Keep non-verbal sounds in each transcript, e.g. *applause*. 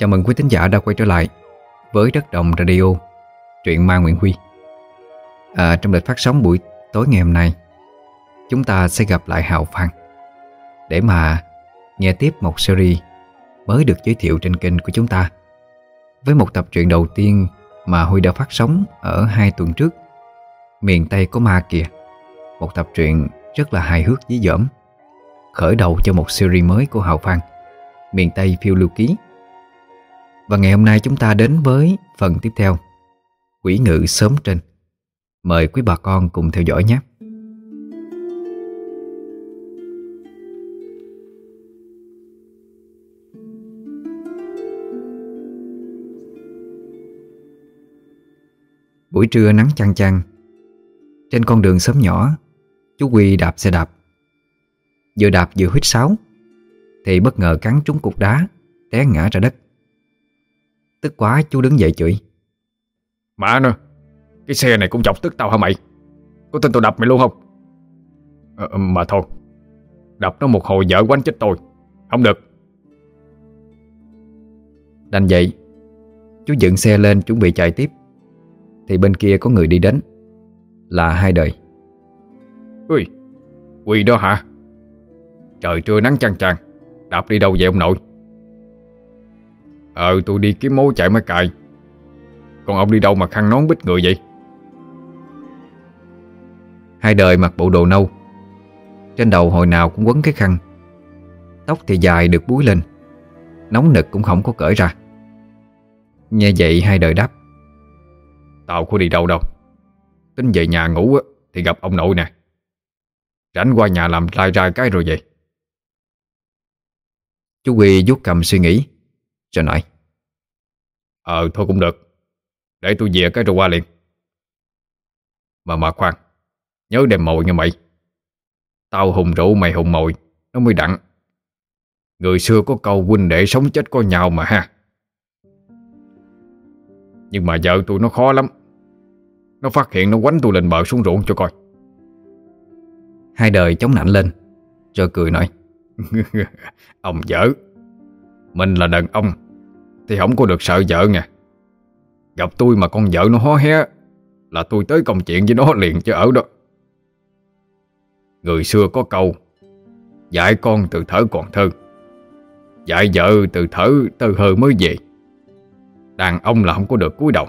Chào mừng quý thính giả đã quay trở lại với Đất Đồng Radio, truyện Ma Nguyễn Huy. À, trong lịch phát sóng buổi tối ngày hôm nay, chúng ta sẽ gặp lại Hào Phan để mà nghe tiếp một series mới được giới thiệu trên kênh của chúng ta. Với một tập truyện đầu tiên mà Huy đã phát sóng ở hai tuần trước Miền Tây có ma kìa. Một tập truyện rất là hài hước dí dỏm Khởi đầu cho một series mới của Hào Phan Miền Tây phiêu lưu ký. Và ngày hôm nay chúng ta đến với phần tiếp theo. Quỷ ngự sớm trên. Mời quý bà con cùng theo dõi nhé. Buổi trưa nắng chang chang. Trên con đường sớm nhỏ, Chú Quy đạp xe đạp. Vừa đạp vừa huýt sáo, Thì bất ngờ cắn trúng cục đá Té ngã ra đất. Tức quá chú đứng dậy chửi. Mà nè Cái xe này cũng chọc tức tao hả mày? Có tin tao đập mày luôn không? À, Mà thôi Đập nó một hồi vợ quánh chết tôi. Không được. Đành vậy Chú dựng xe lên chuẩn bị chạy tiếp. Thì bên kia có người đi đến Là hai đời. Ui Quỳ đó hả? Trời trưa nắng chang chang Đạp đi đâu vậy ông nội Ờ tôi đi kiếm mối chạy mới cài. Còn ông đi đâu mà khăn nón bít người vậy? Hai đời mặc bộ đồ nâu. Trên đầu hồi nào cũng quấn cái khăn. Tóc thì dài được búi lên. Nóng nực cũng không có cởi ra. Nghe vậy hai đời đáp. Tao có đi đâu đâu. Tính về nhà ngủ thì gặp ông nội nè. Rảnh qua nhà làm lai ra cái rồi vậy Chú Quy vuốt cầm suy nghĩ. Rồi nói Ờ thôi cũng được. Để tôi về cái rồi qua liền. Mà mà khoan Nhớ đem mồi nha mày. Tao hùng rượu mày hùng mồi Nó mới đặng. Người xưa có câu huynh đệ sống chết có nhau mà ha. Nhưng mà vợ tôi nó khó lắm. Nó phát hiện nó quánh tôi lên bờ xuống ruộng cho coi. Hai đời chống nạnh lên Rồi cười nói. *laughs* Ông vợ mình là đàn ông, Thì không có được sợ vợ nha Gặp tôi mà con vợ nó hó hé, Là tôi tới công chuyện với nó liền chứ ở đó. Người xưa có câu, Dạy con từ thở còn thơ, Dạy vợ từ thở tơ hơ mới về. Đàn ông là không có được cúi đầu,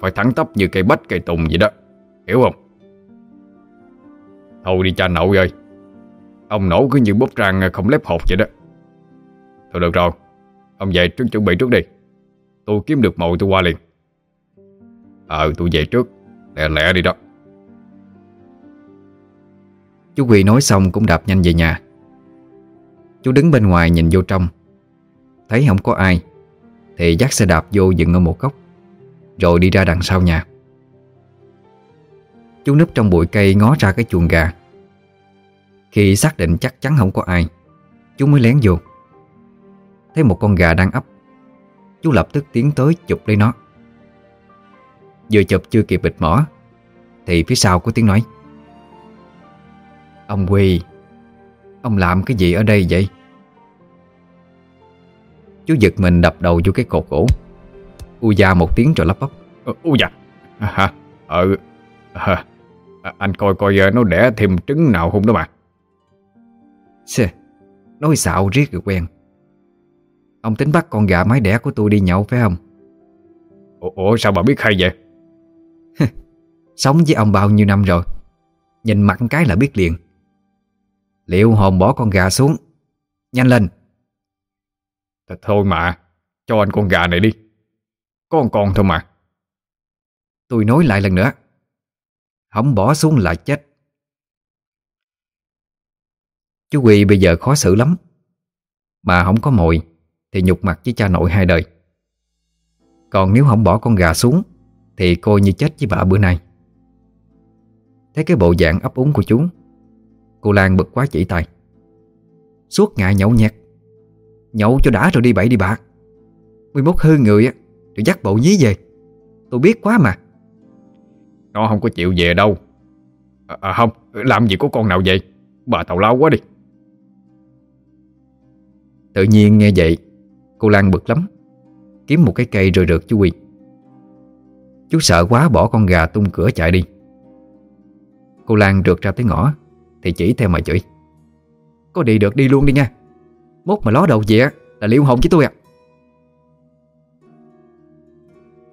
Phải thẳng tắp như cây bách, cây tùng vậy đó, Hiểu không? Thôi đi cha nội ơi, Ông nổ cứ như bóp rang không lép hột vậy đó. Thôi được rồi. Ông về trước chuẩn bị trước đi. Tôi kiếm được mồi tôi qua liền. Ờ tôi về trước. Lẹ lẹ đi đó. Chú quỳ nói xong cũng đạp nhanh về nhà. Chú đứng bên ngoài nhìn vô trong. Thấy không có ai, Thì dắt xe đạp vô dừng ở một góc, Rồi đi ra đằng sau nhà. Chú núp trong bụi cây ngó ra cái chuồng gà. Khi xác định chắc chắn không có ai, Chú mới lén vô. Thấy một con gà đang ấp. Chú lập tức tiến tới chụp lấy nó. Vừa chụp chưa kịp bịt mỏ Thì phía sau có tiếng nói. Ông Quy Ông làm cái gì ở đây vậy? Chú giật mình đập đầu vô cái cột gỗ. U da một tiếng rồi lắp bắp. Ờ, Ui da. À, Ờ à, Anh coi coi nó đẻ thêm trứng nào không đó mà. Xê, Nói xạo riết rồi quen Ông tính bắt con gà mái đẻ của tôi đi nhậu phải không? Ủa, Ủa sao bà biết hay vậy? *laughs* Sống với ông bao nhiêu năm rồi? Nhìn mặt cái là biết liền. Liệu hồn bỏ con gà xuống? Nhanh lên. Th Thôi mà Cho anh con gà này đi. Có con con thôi mà. Tôi nói lại lần nữa. Không bỏ xuống là chết. Chú Quy bây giờ khó xử lắm. Mà không có mồi Thì nhục mặt với cha nội hai đời. Còn nếu không bỏ con gà xuống Thì coi như chết với bà bữa nay. Thấy cái bộ dạng ấp úng của chú Cô Lan bực quá chỉ tay. Suốt ngày nhậu nhẹt Nhậu cho đã rồi đi bậy đi bạc 11 hư người á Rồi dắt bộ nhí về. Tôi biết quá mà. Nó không có chịu về đâu. À, à, Không, làm gì có con nào vậy? Bà tào lao quá đi. Tự nhiên nghe vậy Cô Lan bực lắm. Kiếm một cái cây rồi rượt chú quỳ Chú sợ quá bỏ con gà tung cửa chạy đi. Cô Lan rượt ra tới ngõ, Thì chỉ theo mà chửi. Có đi được đi luôn đi nha. Mốt mà ló đầu về là liễu hồng với tôi à.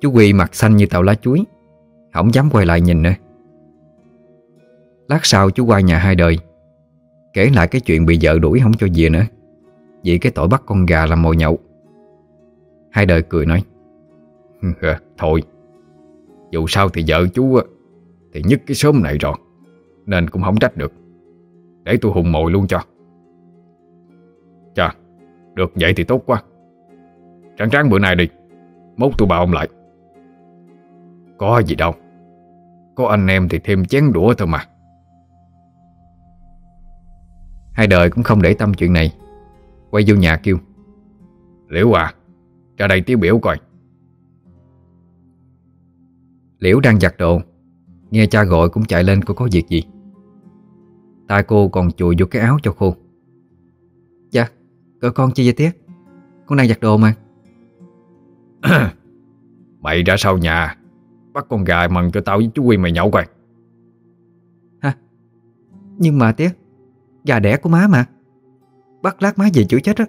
Chú quỳ mặt xanh như tàu lá chuối, Không dám quay lại nhìn nữa. Lát sau chú qua nhà hai đời, Kể lại cái chuyện bị vợ đuổi không cho về nữa. Vì cái tội bắt con gà làm mồi nhậu. Hai đời cười nói Thôi. Dù sao thì vợ chú Thì nhất cái sớm này rồi, Nên cũng không trách được. Để tôi hùng mồi luôn cho. Chà, Được vậy thì tốt quá. Tráng tráng bữa nay đi, Mốt tôi bảo ông lại. Có gì đâu, Có anh em thì thêm chén đũa thôi mà. Hai đời cũng không để tâm chuyện này, Quay vô nhà kêu, Liễu à ra đây tiêu biểu coi. Liễu đang giặt đồ Nghe cha gọi cũng chạy lên cô có việc gì. Tay cô còn chùi vô cái áo cho khô. Dạ Cỡ con chi vậy tía Con đang giặt đồ mà. *coughs* Mày ra sau nhà Bắt con gà mần cho tao với chú Quy mày nhậu coi. Hả? Nhưng mà tía Gà đẻ của má mà. Bắt lát má về chửi chết á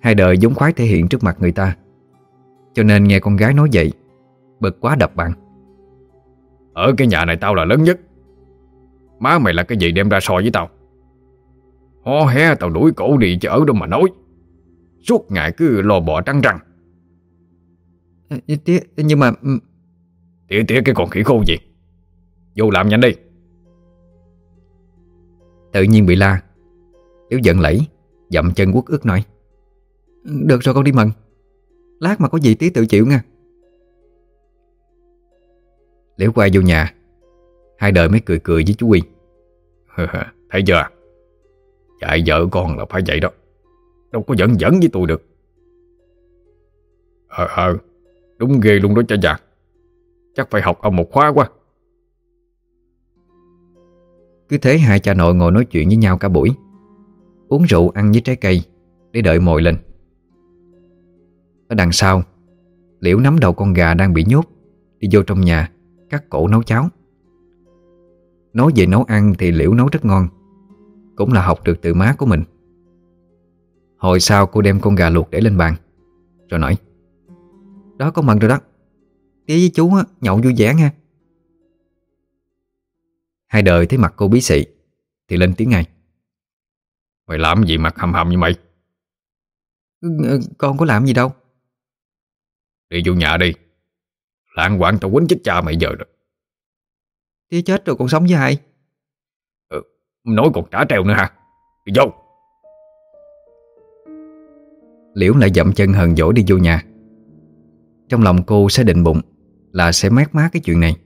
Hai đời giống khoái thể hiện trước mặt người ta. Cho nên nghe con gái nói vậy Bực quá đập bạn. Ở cái nhà này tao là lớn nhất. Má mày là cái gì đem ra so với tao? Hó hé tao đuổi cổ đi chứ ở đâu mà nói. Suốt ngày cứ lò bò trăng à, Tía, nhưng mà ừ. Tía tía cái con khỉ khô gì? Vô làm nhanh đi. Tự nhiên bị la Liễu giận lẫy Dậm chân quất ức nói Được rồi con đi mần Lát mà có gì tí tự chịu nha. Liễu quay vô nhà. Hai đời mới cười cười với chú Quy. Thấy chưa? Dạy vợ con là phải vậy đó. Đâu có giận dẫn với tôi được. Ờ ờ Đúng ghê luôn đó cha già. Chắc phải học ông một khóa quá. Cứ thế hai cha nội ngồi nói chuyện với nhau cả buổi. Uống rượu ăn với trái cây Để đợi mồi lên ở đằng sau Liễu nắm đầu con gà đang bị nhốt. Đi vô trong nhà Cắt cổ nấu cháo. Nói về nấu ăn thì Liễu nấu rất ngon. Cũng là học được từ má của mình. Hồi sau cô đem con gà luộc để lên bàn Rồi nói Đó có mần rồi đó. Tía với chú á, nhậu vui vẻ nha Hai đời thấy mặt cô bí xị Thì lên tiếng ngay Mày làm gì mặt hầm hầm như mày? Ừ, ừ, Con có làm gì đâu. Đi vô nhà đi. Lạng quạng tao quýnh chết cha mày giờ rồi Tía chết rồi còn sống với ai? Ừ, Nói còn trả treo nữa hả? Đi vô. Liễu lại dậm chân hờn dỗi đi vô nhà. Trong lòng cô sẽ định bụng Là sẽ mát má cái chuyện này.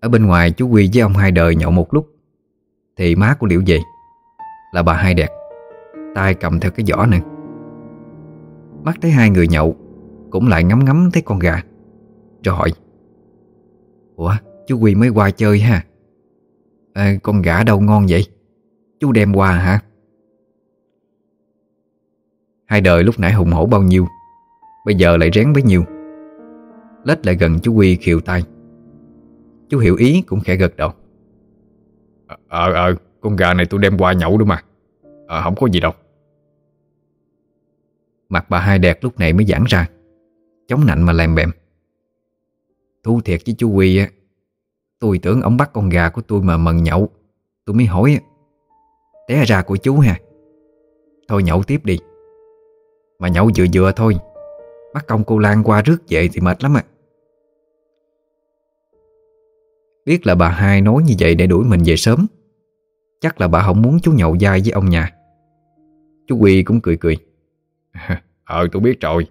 Ở bên ngoài chú Quy với ông hai đời nhậu một lúc Thì má của Liễu về. Là bà hai đẹp tay cầm theo cái giỏ nè Mắt thấy hai người nhậu Cũng lại ngắm ngắm thấy con gà. Rồi hỏi Ủa chú Quy mới qua chơi ha? À, Con gà đâu ngon vậy? Chú đem qua hả? Hai đời lúc nãy hùng hổ bao nhiêu Bây giờ lại rén bấy nhiêu. Lết lại gần chú Quy khiều tay Chú hiểu ý cũng khẽ gật đầu. Ờ ờ Con gà này tôi đem qua nhậu nữa mà. Ờ không có gì đâu. Mặt bà hai đẹp lúc này mới giãn ra Chống nạnh mà lèm bèm. Thú thiệt với chú Huy á, Tôi tưởng ông bắt con gà của tôi mà mần nhậu. Tôi mới hỏi Té ra của chú ha Thôi nhậu tiếp đi. Mà nhậu vừa vừa thôi, Bắt công cô Lan qua rước về thì mệt lắm à. Biết là bà hai nói như vậy để đuổi mình về sớm, Chắc là bà không muốn chú nhậu dai với ông nhà. Chú quỳ cũng cười cười. *laughs* Ờ tôi biết rồi.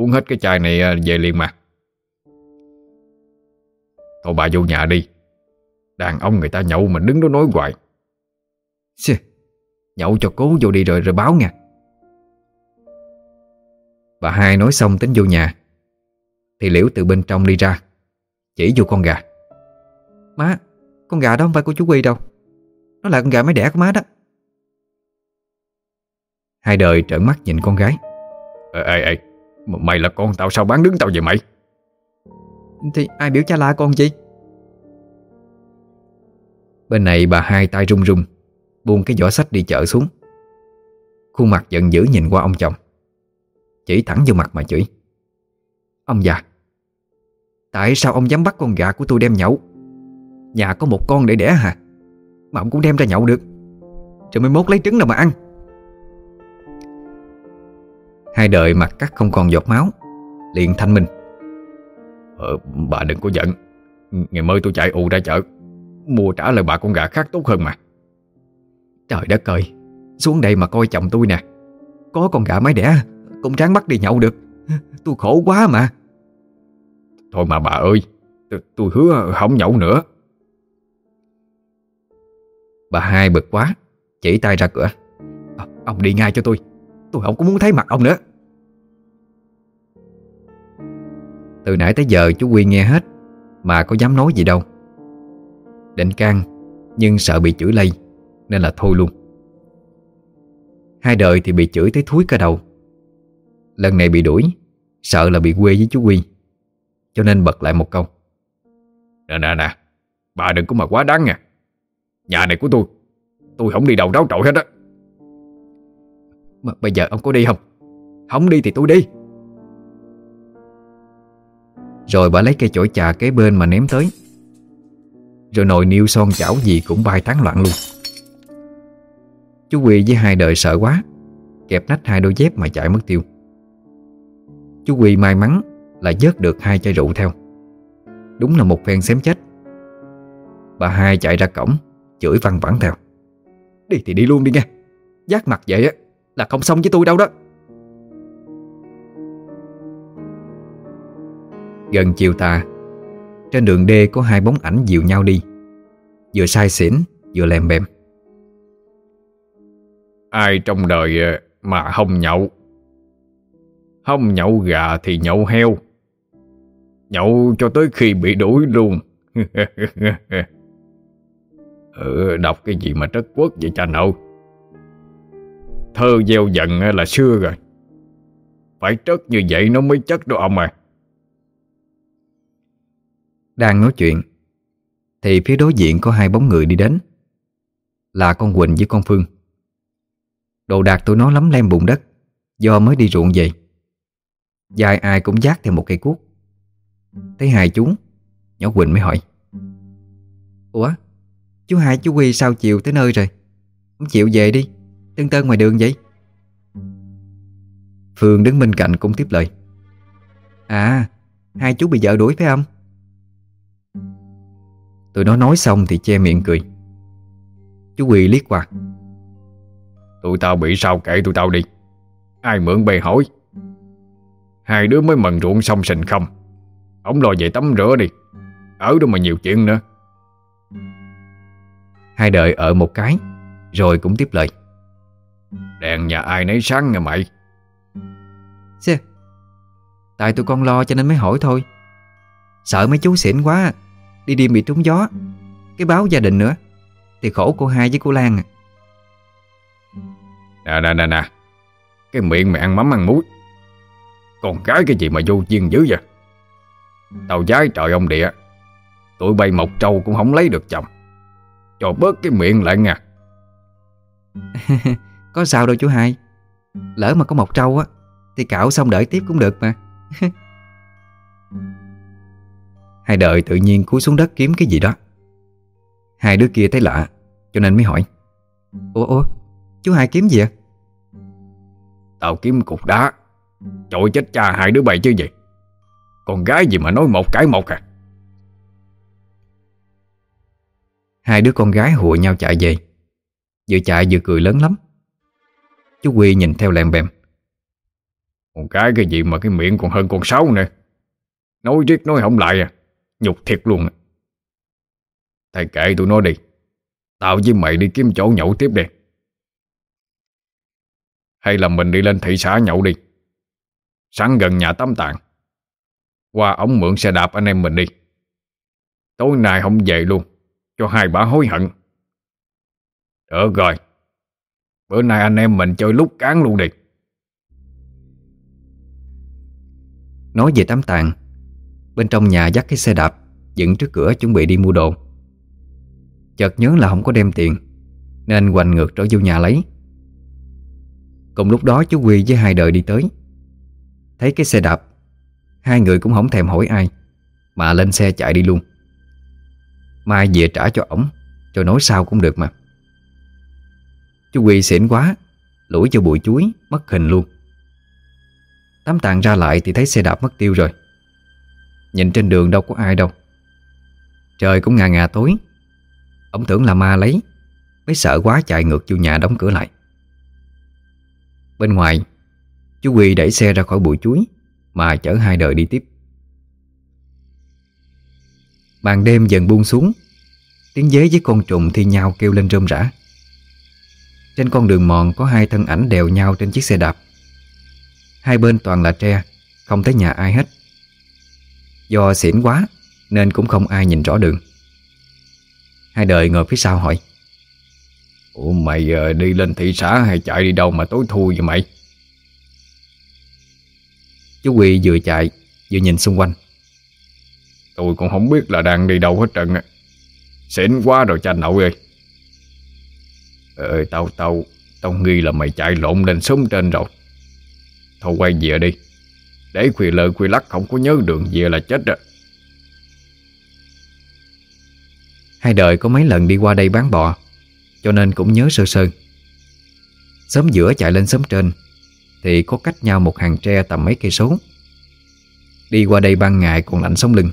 Uống hết cái chai này à, về liền mà. Thôi bà vô nhà đi. Đàn ông người ta nhậu mình đứng đó nói hoài. Xì, Nhậu cho cố vô đi rồi rồi báo nha Bà hai nói xong tính vô nhà. Thì Liễu từ bên trong đi ra Chỉ vô con gà. Má, con gà đó không phải của chú Quy đâu. Nó là con gà mới đẻ của má đó. Hai đời trợn mắt nhìn con gái. Ê ê ê Mày là con tao sao bán đứng tao vậy mày? Thì ai biểu cha la con chi Bên này bà hai tay run run Buông cái giỏ sách đi chợ xuống. Khuôn mặt giận dữ nhìn qua ông chồng. Chỉ thẳng vô mặt mà chửi. Ông già Tại sao ông dám bắt con gà của tôi đem nhậu? Nhà có một con để đẻ hả? Mà ông cũng đem ra nhậu được. Rồi mới mốt lấy trứng nào mà ăn Hai đời mặt cắt không còn giọt máu. Liền thanh minh. Ờ, Bà đừng có giận. Ngày mới tôi chạy ù ra chợ. Mua trả lời bà con gà khác tốt hơn mà. Trời đất ơi Xuống đây mà coi chồng tôi nè. Có con gà mái đẻ Cũng tráng bắt đi nhậu được. Tôi khổ quá mà. Thôi mà bà ơi Tôi, tôi hứa không nhậu nữa. Bà hai bực quá Chỉ tay ra cửa. À, Ông đi ngay cho tôi Tôi không có muốn thấy mặt ông nữa. Từ nãy tới giờ chú Quy nghe hết, Mà có dám nói gì đâu. Định can, Nhưng sợ bị chửi lây, Nên là thôi luôn. Hai đời thì bị chửi tới thúi cả đầu. Lần này bị đuổi, Sợ là bị quê với chú Quy, Cho nên bật lại một câu. Nè nè nè, Bà đừng có mà quá đáng nha. Nhà này của tôi Tôi không đi đầu ráo trội hết á mà Bây giờ ông có đi không? Không đi thì tôi đi. Rồi bà lấy cây chổi trà kế bên mà ném tới. Rồi nồi niêu son chảo gì cũng bay tán loạn luôn. Chú Quy với hai đời sợ quá, Kẹp nách hai đôi dép mà chạy mất tiêu. Chú Quy may mắn là vớt được hai chai rượu theo. Đúng là một phen xém chết. Bà hai chạy ra cổng, Chửi văng vẳng theo. Đi thì đi luôn đi nha Giác mặt vậy á là không xong với tôi đâu đó. Gần chiều tà Trên đường đê có hai bóng ảnh dịu nhau đi. Vừa sai xỉn Vừa lèm bèm. Ai trong đời ờ, mà không nhậu? Không nhậu gà thì nhậu heo. Nhậu cho tới khi bị đuổi luôn. Ừ, *laughs* Đọc cái gì mà trất quốc vậy cha nội? Thơ gieo giận là xưa rồi. Phải trớt như vậy nó mới chất đó ông à. Đang nói chuyện, Thì phía đối diện có hai bóng người đi đến. Là con Quỳnh với con Phương. Đồ đạc tụi nó lắm lem bùn đất, Do mới đi ruộng về. Dài ai cũng giác theo một cây cuốc. Thấy hai chú, Nhỏ Quỳnh mới hỏi. Ủa, Chú hai, chú Huy sao chiều tới nơi rồi? Không chịu về đi. Tưng tơn ngoài đường vậy? Phương đứng bên cạnh cũng tiếp lời. À Hai chú bị vợ đuổi phải không? Tụi nó nói xong thì che miệng cười. Chú Quỳ liếc qua. Tụi tao bị sao kệ tụi tao đi. Ai mượn bề hỏi? Hai đứa mới mần ruộng xong sình không? Ông lo về tắm rửa đi. Ở đâu mà nhiều chuyện nữa? Hai đợi ở một cái Rồi cũng tiếp lời Đèn nhà ai nấy sáng nghe mày. Xê Tại tụi con lo cho nên mới hỏi thôi. Sợ mấy chú xỉn quá Đi đêm bị trúng gió. Cái báo gia đình nữa Thì khổ cô hai với cô Lan à. Nè nè nè nè Cái miệng mày ăn mắm ăn muối. Còn cái cái gì mà vô duyên dữ vậy? Tao giái trời ông địa Tụi bay mộc trâu cũng không lấy được chồng. Cho bớt cái miệng lại nha *laughs* Có sao đâu chú hai. Lỡ mà có mộc trâu á Thì cạo xong đợi tiếp cũng được mà. *laughs* Hai đợi tự nhiên cúi xuống đất kiếm cái gì đó. Hai đứa kia thấy lạ Cho nên mới hỏi. Ủa ủa chú hai kiếm gì ạ Tao kiếm cục đá. Trời chết cha hai đứa bay chứ gì? Con gái gì mà nói một cái một à? Hai đứa con gái hùa nhau chạy về. Vừa chạy vừa cười lớn lắm Chú Quy nhìn theo lèm bèm Con cái cái gì mà cái miệng còn hơn con sáu nè Nói riết nói không lại à. Nhục thiệt luôn à. Thầy kệ tụi nó đi. Tao với mày đi kiếm chỗ nhậu tiếp đi. Hay là mình đi lên thị xã nhậu đi. Sẵn gần nhà tắm tạng Qua ống mượn xe đạp anh em mình đi. Tối nay không về luôn. Cho hai bà hối hận. Được rồi. Bữa nay anh em mình chơi lúc cán luôn đi. Nói về đám tàn Bên trong nhà dắt cái xe đạp, Dựng trước cửa chuẩn bị đi mua đồ. Chợt nhớ là không có đem tiền, Nên hoành ngược trở vô nhà lấy. Cùng lúc đó chú Quy với hai đời đi tới. Thấy cái xe đạp, Hai người cũng không thèm hỏi ai, Mà lên xe chạy đi luôn. Mai về trả cho ổng, Rồi nói sao cũng được mà. Chú Quy xỉn quá Lũi cho bụi chuối, Mất hình luôn. Tám tàn ra lại thì thấy xe đạp mất tiêu rồi. Nhìn trên đường đâu có ai đâu. Trời cũng ngà ngà tối. Ông tưởng là ma lấy, Mới sợ quá chạy ngược vô nhà đóng cửa lại. Bên ngoài, Chú Quy đẩy xe ra khỏi bụi chuối, Mà chở hai đời đi tiếp. Màn đêm dần buông xuống, Tiếng dế với con trùng thi nhau kêu lên rơm rã. Trên con đường mòn có hai thân ảnh đèo nhau trên chiếc xe đạp. Hai bên toàn là tre Không thấy nhà ai hết. Do xỉn quá Nên cũng không ai nhìn rõ đường. Hai đời ngồi phía sau hỏi Ủa mày giờ đi lên thị xã hay chạy đi đâu mà tối thui vậy mày? Chú Quỳ vừa chạy Vừa nhìn xung quanh. Tôi cũng không biết là đang đi đâu hết trơn Xỉn quá rồi cha nội ơi ơi, tao tao Tao nghi là mày chạy lộn lên sống trên rồi. Thôi quay về đi. Để khuya lơ khuya lắc, không có nhớ đường về là chết rồi Hai đời có mấy lần đi qua đây bán bò, Cho nên cũng nhớ sơ sơ. Sớm giữa chạy lên sớm trên, Thì có cách nhau một hàng tre tầm mấy cây số. Đi qua đây ban ngày còn lạnh sống lưng,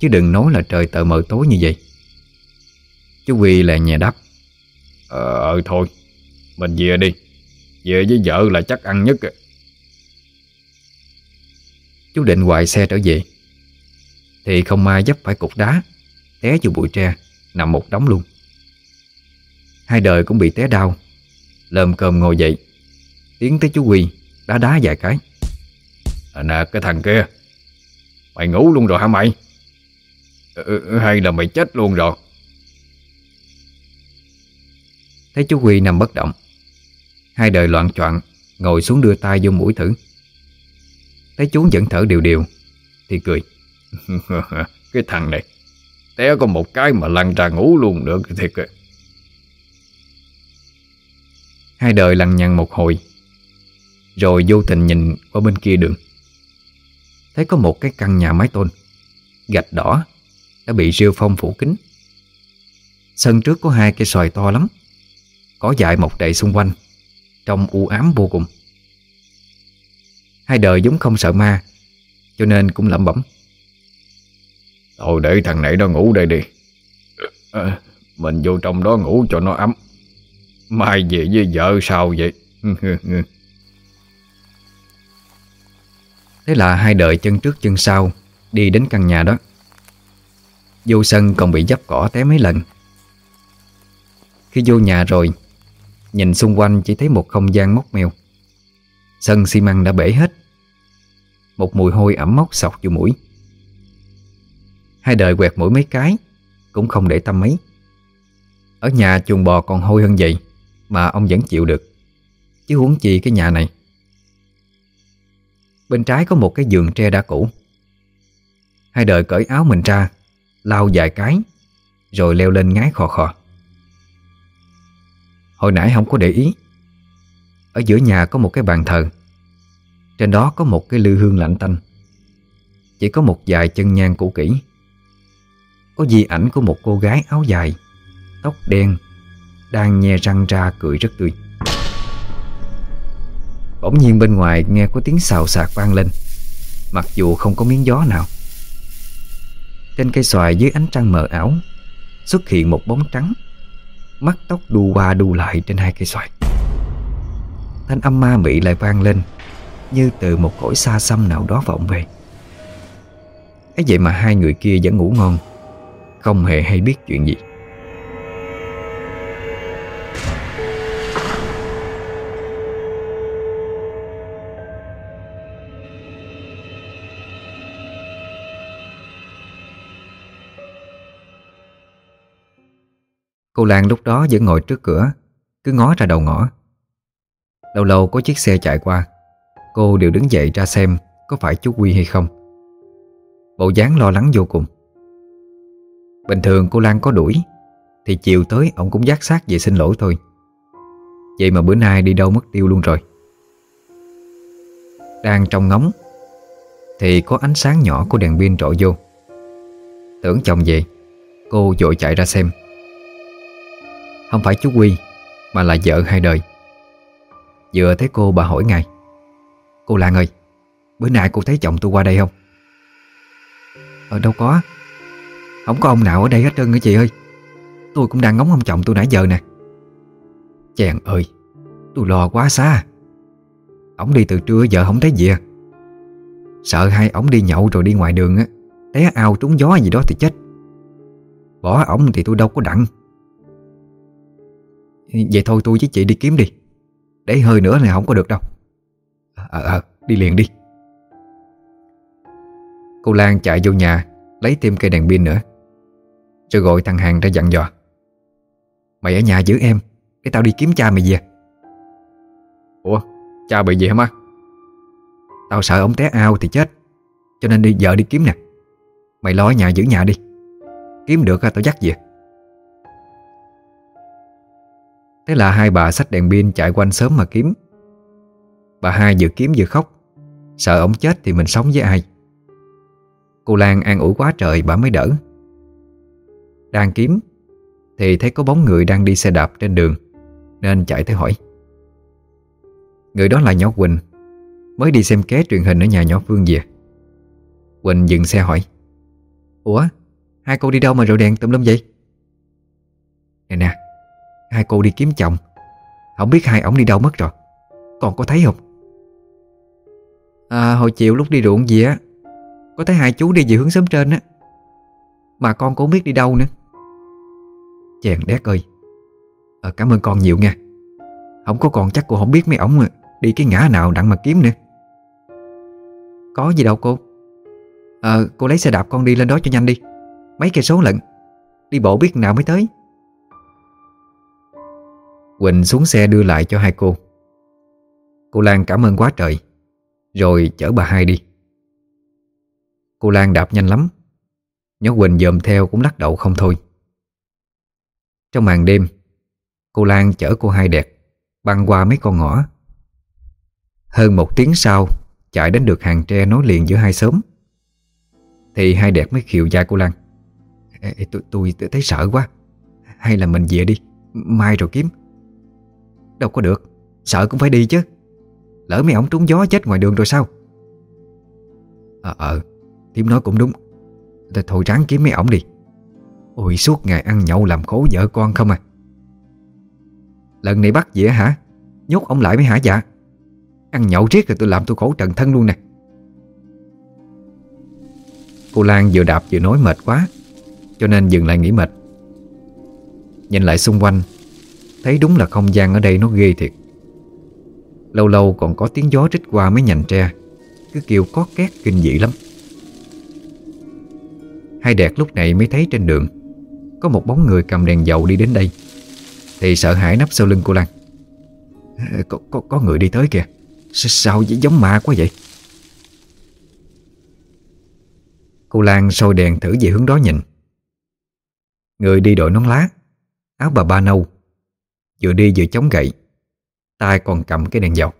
Chứ đừng nói là trời tờ mờ tối như vậy. Chú Quy là nhà đáp Ờ, ờ thôi. Mình về đi. Về với vợ là chắc ăn nhất Chú định hoài xe trở về. Thì không may dấp phải cục đá. Té vô bụi tre Nằm một đống luôn. Hai đời cũng bị té đau. Lơm cơm ngồi dậy. Tiến tới chú Quy Đá đá vài cái. À, Nè cái thằng kia. Mày ngủ luôn rồi hả mày? Ừ, Hay là mày chết luôn rồi Thấy chú huy nằm bất động. Hai đời loạn choạng, Ngồi xuống đưa tay vô mũi thử. Thấy chú vẫn thở đều đều, Thì cười. *laughs* Cái thằng này, Té có một cái mà lăn ra ngủ luôn được, thiệt rồi Hai đời lằng nhằng một hồi, Rồi vô tình nhìn qua bên kia đường. Thấy có một cái căn nhà mái tôn, Gạch đỏ, Đã bị rêu phong phủ kính Sân trước có hai cây xoài to lắm. Có dại mọc đầy xung quanh Trông u ám vô cùng. Hai đời giống không sợ ma Cho nên cũng lẩm bẩm. Thôi để thằng này nó ngủ đây đi. À, Mình vô trong đó ngủ cho nó ấm. Mai về với vợ sao vậy? *laughs* Thế là hai đợi chân trước chân sau Đi đến căn nhà đó. Vô sân còn bị dấp cỏ té mấy lần. Khi vô nhà rồi Nhìn xung quanh chỉ thấy một không gian mốc mèo. Sân xi măng đã bể hết. Một mùi hôi ẩm mốc sọc vô mũi. Hai đời quẹt mũi mấy cái, Cũng không để tâm mấy. Ở nhà chuồng bò còn hôi hơn vậy, Mà ông vẫn chịu được. Chứ huống chi cái nhà này. Bên trái có một cái giường tre đã cũ. Hai đời cởi áo mình ra, Lau vài cái, Rồi leo lên ngái khò khò. Hồi nãy không có để ý. Ở giữa nhà có một cái bàn thờ. Trên đó có một cái lư hương lạnh tanh. Chỉ có một vài chân nhang cũ kỹ. Có di ảnh của một cô gái áo dài, Tóc đen, Đang nhe răng ra cười rất tươi. Bỗng nhiên bên ngoài nghe có tiếng xào xạc vang lên, Mặc dù không có miếng gió nào. Trên cây xoài dưới ánh trăng mờ ảo, Xuất hiện một bóng trắng. Mắt tóc đu qua đu lại trên hai cây xoài. Thanh âm ma mị lại vang lên, Như từ một cõi xa xăm nào đó vọng về. Ấy vậy mà hai người kia vẫn ngủ ngon, Không hề hay biết chuyện gì. Cô Lan lúc đó vẫn ngồi trước cửa, Cứ ngó ra đầu ngõ. Lâu lâu có chiếc xe chạy qua, Cô đều đứng dậy ra xem Có phải chú Quy hay không. Bộ dáng lo lắng vô cùng. Bình thường cô Lan có đuổi, Thì chiều tới ông cũng giác sát về xin lỗi thôi. Vậy mà bữa nay đi đâu mất tiêu luôn rồi. Đang trong ngóng, Thì có ánh sáng nhỏ của đèn pin trội vô. Tưởng chồng về, Cô vội chạy ra xem. Không phải chú Quy, Mà là vợ hai đời. Vừa thấy cô bà hỏi ngay Cô Lan ơi, Bữa nay cô thấy chồng tôi qua đây không? Ờ đâu có Không có ông nào ở đây hết trơn nữa chị ơi? Tôi cũng đang ngóng ông chồng tôi nãy giờ nè. Chàng ơi, Tôi lo quá xa Ông đi từ trưa giờ không thấy gì à. Sợ hai ổng đi nhậu rồi đi ngoài đường á, Té ao trúng gió gì đó thì chết. Bỏ ổng thì tôi đâu có đặng. Vậy thôi tôi với chị đi kiếm đi. Để hơi nữa này không có được đâu. Ờ ờ đi liền đi. Cô Lan chạy vô nhà, Lấy thêm cây đèn pin nữa. Rồi gọi thằng Hàng ra dặn dò. Mày ở nhà giữ em Để tao đi kiếm cha mày về. Ủa, cha bị gì hả má? Tao sợ ông té ao thì chết, Cho nên đi, vợ đi kiếm nè. Mày lo ở nhà giữ nhà đi. Kiếm được tao dắt về. Thế là hai bà xách đèn pin chạy quanh sớm mà kiếm. Bà hai vừa kiếm vừa khóc. Sợ ông chết thì mình sống với ai? Cô Lan an ủi quá trời bà mới đỡ. Đang kiếm Thì thấy có bóng người đang đi xe đạp trên đường, Nên chạy tới hỏi. Người đó là nhỏ Quỳnh, Mới đi xem ké truyền hình ở nhà nhỏ Phương về. Quỳnh dừng xe hỏi. Ủa, Hai cô đi đâu mà rượu đèn tùm lum vậy? Nè nè Hai cô đi kiếm chồng. Không biết hai ổng đi đâu mất rồi. Còn có thấy không? À hồi chiều lúc đi ruộng gì á Có thấy hai chú đi về hướng sớm trên á. Mà con cũng biết đi đâu nữa. Chèn đét ơi. À, Cảm ơn con nhiều nha. Không có còn chắc cô không biết mấy ổng Đi cái ngã nào đặng mà kiếm nữa. Có gì đâu cô. À, Cô lấy xe đạp con đi lên đó cho nhanh đi. Mấy cây số lận. Đi bộ biết nào mới tới. Quỳnh xuống xe đưa lại cho hai cô. Cô Lan cảm ơn quá trời. Rồi chở bà hai đi. Cô Lan đạp nhanh lắm. Nhó Quỳnh dòm theo cũng lắc đầu không thôi. Trong màn đêm Cô Lan chở cô hai đẹp Băng qua mấy con ngõ. Hơn một tiếng sau Chạy đến được hàng tre nối liền giữa hai xóm. Thì hai đẹp mới khiều da cô Lan. Ê, tôi, tôi, tôi thấy sợ quá. Hay là mình về đi. Mai rồi kiếm. Đâu có được. Sợ cũng phải đi chứ. Lỡ mấy ổng trúng gió chết ngoài đường rồi sao? Ờ ờ Thiếm nói cũng đúng. Thôi, thôi ráng kiếm mấy ổng đi. Ôi suốt ngày ăn nhậu làm khổ vợ con không à. Lần này bắt dĩa hả? Nhốt ông lại mới hả? Dạ. Ăn nhậu riết rồi tôi làm tôi khổ trần thân luôn nè. Cô Lan vừa đạp vừa nói mệt quá Cho nên dừng lại nghỉ mệt. Nhìn lại xung quanh Thấy đúng là không gian ở đây nó ghê thiệt. Lâu lâu còn có tiếng gió rít qua mấy nhành tre. Cứ kêu có két kinh dị lắm. Hai đẹp lúc này mới thấy trên đường Có một bóng người cầm đèn dầu đi đến đây. Thì sợ hãi nắp sau lưng cô Lan. Có, có, có người đi tới kìa. Sao giống ma quá vậy? Cô Lan soi đèn thử về hướng đó nhìn. Người đi đội nón lá Áo bà ba nâu Vừa đi vừa chống gậy. Tay còn cầm cái đèn dầu.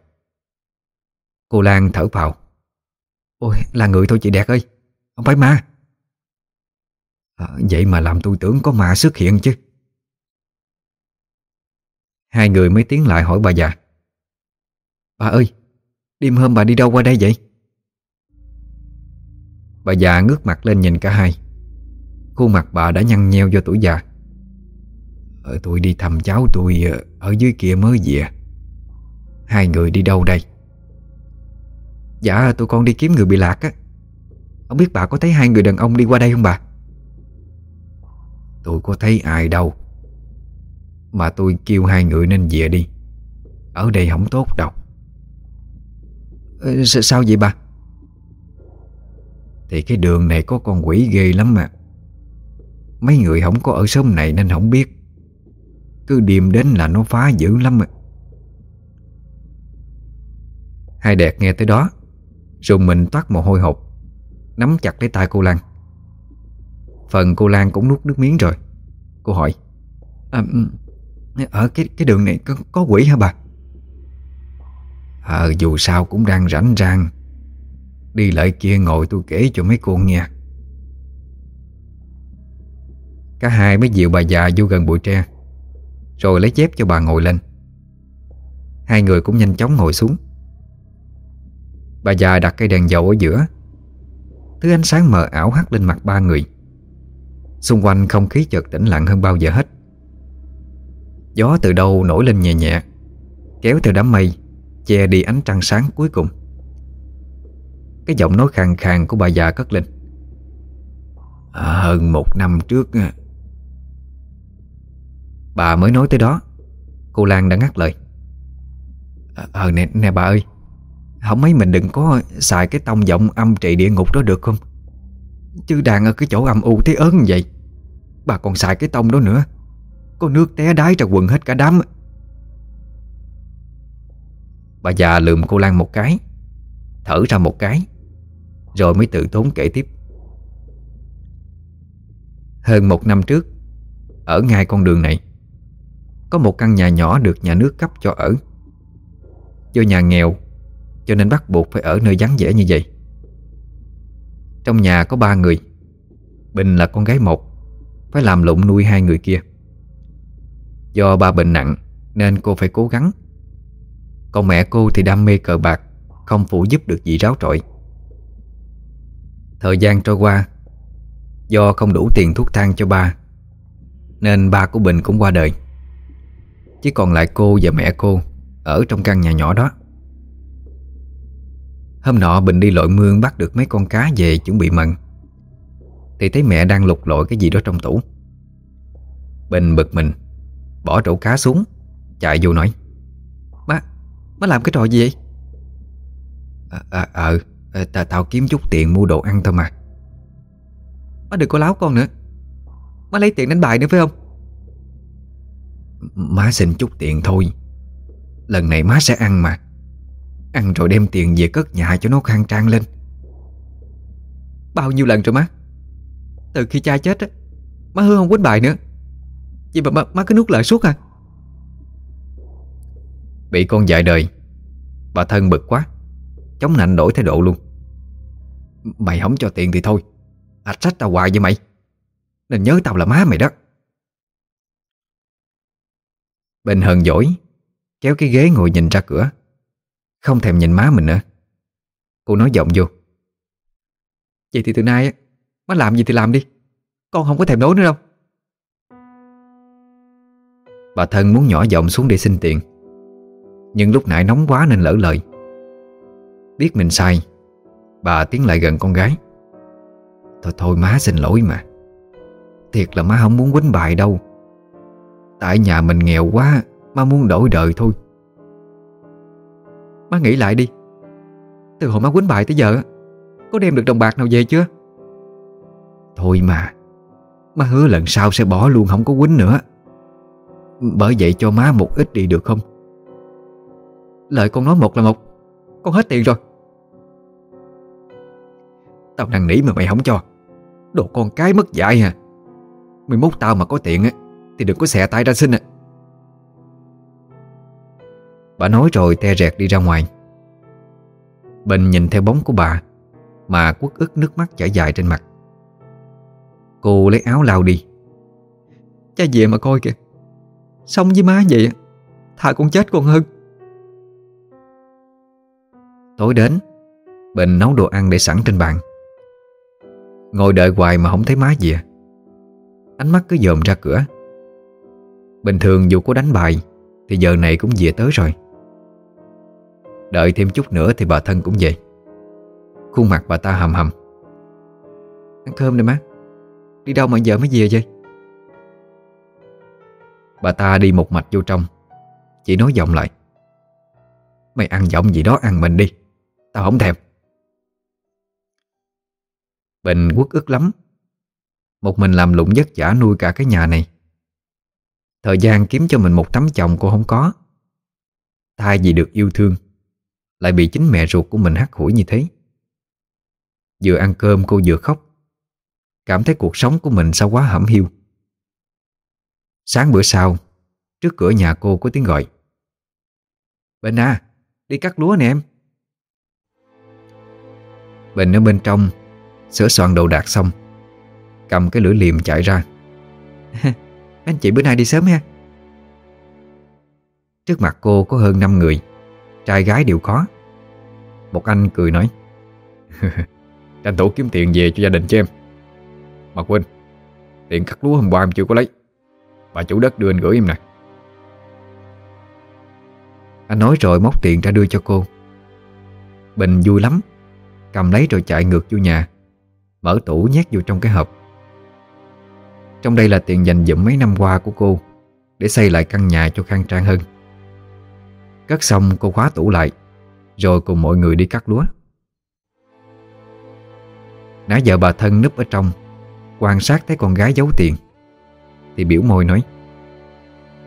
Cô Lan thở phào. Ôi là người thôi chị Đẹp ơi. Không phải ma. À, Vậy mà làm tôi tưởng có ma xuất hiện chứ. Hai người mới tiến lại hỏi bà già. Bà ơi Đêm hôm bà đi đâu qua đây vậy? Bà già ngước mặt lên nhìn cả hai. Khuôn mặt bà đã nhăn nheo do tuổi già ờ, Tôi đi thăm cháu tôi ờ, Ở dưới kia mới về. Hai người đi đâu đây? Dạ tụi con đi kiếm người bị lạc á. Không biết bà có thấy hai người đàn ông đi qua đây không bà? Tôi có thấy ai đâu. Mà tôi kêu hai người nên về đi. Ở đây không tốt đâu. Ờ, Sao vậy bà? Thì cái đường này có con quỷ ghê lắm mà Mấy người không có ở xóm này nên không biết. Cứ điềm đến là nó phá dữ lắm mà Hai đẹp nghe tới đó Rùng mình toát mồ hôi hột Nắm chặt lấy tay cô Lan. Phần cô Lan cũng nuốt nước miếng rồi. Cô hỏi à, ừ, Ở cái cái đường này có, có quỷ hả bà? Ờ dù sao cũng đang rảnh rang. Đi lại kia ngồi tôi kể cho mấy cô nghe. Cả hai mới dịu bà già vô gần bụi tre. Rồi lấy dép cho bà ngồi lên. Hai người cũng nhanh chóng ngồi xuống. Bà già đặt cây đèn dầu ở giữa. Thứ ánh sáng mờ ảo hắt lên mặt ba người. Xung quanh không khí chợt tĩnh lặng hơn bao giờ hết. Gió từ đâu nổi lên nhẹ nhẹ Kéo theo đám mây Che đi ánh trăng sáng cuối cùng. Cái giọng nói khàn khàn của bà già cất lên. À, Hơn một năm trước Bà mới nói tới đó. Cô Lan đã ngắt lời. Ờ, ờ nè, nè bà ơi Không mấy mình đừng có xài cái tông giọng âm trị địa ngục đó được không? Chứ đang ở cái chỗ âm u thế ớn vậy Bà còn xài cái tông đó nữa. Có nước té đái ra quần hết cả đám. Bà già lườm cô Lan một cái Thở ra một cái Rồi mới tự tốn kể tiếp. Hơn một năm trước Ở ngay con đường này có một căn nhà nhỏ được nhà nước cấp cho ở. Do nhà nghèo, Cho nên bắt buộc phải ở nơi vắng vẻ như vậy. Trong nhà có ba người, Bình là con gái một, Phải làm lụng nuôi hai người kia. Do ba bệnh nặng, Nên cô phải cố gắng. Còn mẹ cô thì đam mê cờ bạc, Không phụ giúp được gì ráo trội Thời gian trôi qua, Do không đủ tiền thuốc thang cho ba, Nên ba của Bình cũng qua đời. Chỉ còn lại cô và mẹ cô ở trong căn nhà nhỏ đó. Hôm nọ Bình đi lội mương bắt được mấy con cá về chuẩn bị mần Thì thấy mẹ đang lục lội cái gì đó trong tủ. Bình bực mình Bỏ trổ cá xuống Chạy vô nói Má, má làm cái trò gì vậy? Ờ, à, à, à, tao kiếm chút tiền mua đồ ăn thôi mà. Má đừng có láo con nữa. Má lấy tiền đánh bài nữa phải không? Má xin chút tiền thôi. Lần này má sẽ ăn mà. Ăn rồi đem tiền về cất nhà cho nó khang trang lên. Bao nhiêu lần rồi má? Từ khi cha chết á Má hứa không quýnh bài nữa. Vậy mà má, má cứ nuốt lời suốt à? Bị con dạy đời Bà thân bực quá Chống nạnh đổi thái độ luôn. Mày không cho tiền thì thôi. Hạch sách tao hoài với mày. Nên nhớ tao là má mày đó. Bình hờn dỗi, Kéo cái ghế ngồi nhìn ra cửa. Không thèm nhìn má mình nữa. Cô nói giọng vô. Vậy thì từ nay Má làm gì thì làm đi. Con không có thèm nói nữa đâu. Bà thân muốn nhỏ giọng xuống để xin tiền. Nhưng lúc nãy nóng quá nên lỡ lời. Biết mình sai, Bà tiến lại gần con gái. Thôi thôi má xin lỗi mà. Thiệt là má không muốn quýnh bài đâu. Tại nhà mình nghèo quá Má muốn đổi đời thôi. Má nghĩ lại đi. Từ hồi má quýnh bài tới giờ, Có đem được đồng bạc nào về chưa? Thôi mà, Má hứa lần sau sẽ bỏ luôn, không có quýnh nữa. Bởi vậy cho má một ít đi được không? Lời con nói một là một, Con hết tiền rồi. Tao năn nỉ mà mày không cho. Đồ con cái mất dạy à. Mày mốt tao mà có tiền á thì đừng có xẻ tay ra xin à Bà nói rồi te rẹt đi ra ngoài. Bình nhìn theo bóng của bà, Mà quất ức nước mắt chảy dài trên mặt. Cô lấy áo lao đi. Cha về mà coi kìa. Xong với má vậy Thà con chết còn hơn. Tối đến, Bình nấu đồ ăn để sẵn trên bàn. Ngồi đợi hoài mà không thấy má gì à Ánh mắt cứ dòm ra cửa. Bình thường dù có đánh bài, Thì giờ này cũng về tới rồi. Đợi thêm chút nữa thì bà thân cũng về. Khuôn mặt bà ta hầm hầm Ăn cơm đi má. Đi đâu mà giờ mới về vậy? Bà ta đi một mạch vô trong. Chỉ nói giọng lại. Mày ăn giọng gì đó ăn mình đi. Tao không thèm. Bình quất ức lắm. Một mình làm lụng vất vả nuôi cả cái nhà này. Thời gian kiếm cho mình một tấm chồng cô không có. Thay vì được yêu thương, Lại bị chính mẹ ruột của mình hắt hủi như thế. Vừa ăn cơm cô vừa khóc. Cảm thấy cuộc sống của mình sao quá hẩm hiu. Sáng bữa sau, Trước cửa nhà cô có tiếng gọi. Bình à Đi cắt lúa nè em. Bình ở bên trong, Sửa soạn đồ đạc xong, Cầm cái lưỡi liềm chạy ra. *laughs* Anh chị bữa nay đi sớm ha. Trước mặt cô có hơn 5 người, Trai gái đều có. Một anh cười nói, *laughs* Tranh thủ kiếm tiền về cho gia đình cho em. Mà quên, Tiền cắt lúa hôm qua em chưa có lấy. Bà chủ đất đưa anh gửi em nè. Anh nói rồi móc tiền ra đưa cho cô. Bình vui lắm, Cầm lấy rồi chạy ngược vô nhà, Mở tủ nhét vô trong cái hộp. Trong đây là tiền dành dụm mấy năm qua của cô Để xây lại căn nhà cho khang trang hơn. Cất xong cô khóa tủ lại Rồi cùng mọi người đi cắt lúa. Nãy giờ bà thân núp ở trong Quan sát thấy con gái giấu tiền Thì biểu môi nói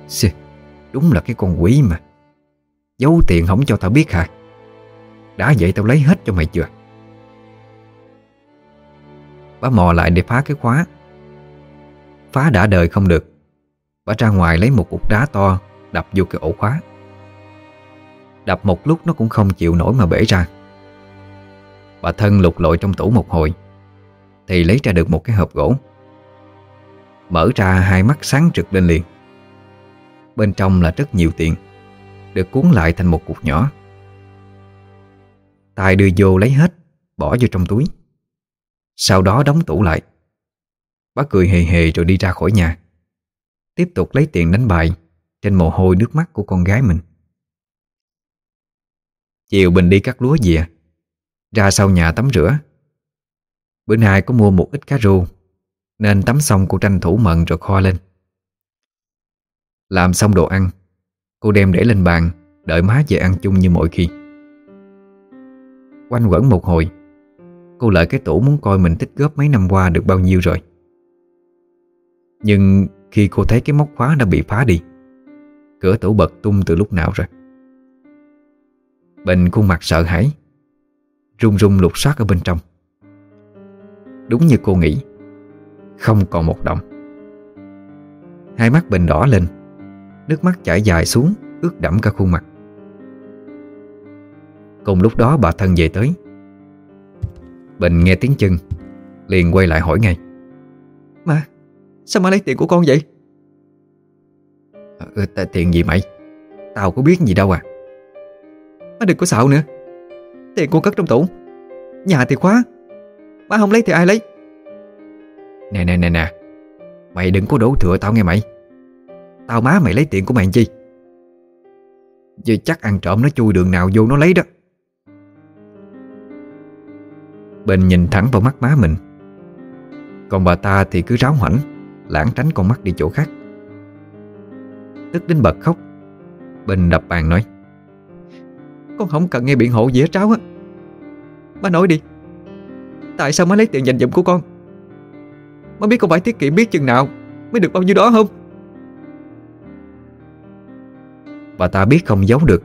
Xì, Đúng là cái con quỷ mà. Giấu tiền không cho tao biết hả? Đã vậy tao lấy hết cho mày chưa? Bà mò lại để phá cái khóa. Phá đã đời không được. Bà ra ngoài lấy một cục đá to, Đập vô cái ổ khóa. Đập một lúc nó cũng không chịu nổi mà bể ra. Bà thân lục lội trong tủ một hồi, Thì lấy ra được một cái hộp gỗ. Mở ra, hai mắt sáng trực lên liền. Bên trong là rất nhiều tiền, Được cuốn lại thành một cục nhỏ. Tài đưa vô lấy hết, Bỏ vô trong túi. Sau đó đóng tủ lại. Bác cười hề hề rồi đi ra khỏi nhà. Tiếp tục lấy tiền đánh bài Trên mồ hôi nước mắt của con gái mình. Chiều Bình đi cắt lúa về Ra sau nhà tắm rửa. Bữa nay có mua một ít cá rô, Nên tắm xong cô tranh thủ mận rồi kho lên. Làm xong đồ ăn, Cô đem để lên bàn, Đợi má về ăn chung như mọi khi. Quanh quẩn một hồi, Cô lại cái tủ muốn coi mình tích góp mấy năm qua được bao nhiêu rồi. Nhưng khi cô thấy cái móc khóa đã bị phá đi Cửa tủ bật tung từ lúc nào rồi? Bình khuôn mặt sợ hãi Run run lục soát ở bên trong. Đúng như cô nghĩ Không còn một động. Hai mắt Bình đỏ lên Nước mắt chảy dài xuống Ướt đẫm cả khuôn mặt. Cùng lúc đó bà thân về tới. Bình nghe tiếng chân Liền quay lại hỏi ngay. Má, sao má lấy tiền của con vậy? À, tiền gì mày? Tao có biết gì đâu à. Má đừng có xạo nữa. Tiền con cất trong tủ. Nhà thì khóa. Má không lấy thì ai lấy? Nè nè nè nè. Mày đừng có đổ thừa tao nghe mày. Tao má mày lấy tiền của mày làm chi? Chứ chắc ăn trộm nó chui đường nào vô nó lấy đó. Bình nhìn thẳng vào mắt má mình. Còn bà ta thì cứ ráo hoảnh Lãng tránh con mắt đi chỗ khác. Tức đến bật khóc, Bình đập bàn nói, con không cần nghe biện hộ gì hết tráo á. Má nói đi, Tại sao má lấy tiền dành dụm của con? Má biết con phải tiết kiệm biết chừng nào Mới được bao nhiêu đó không? Bà ta biết không giấu được,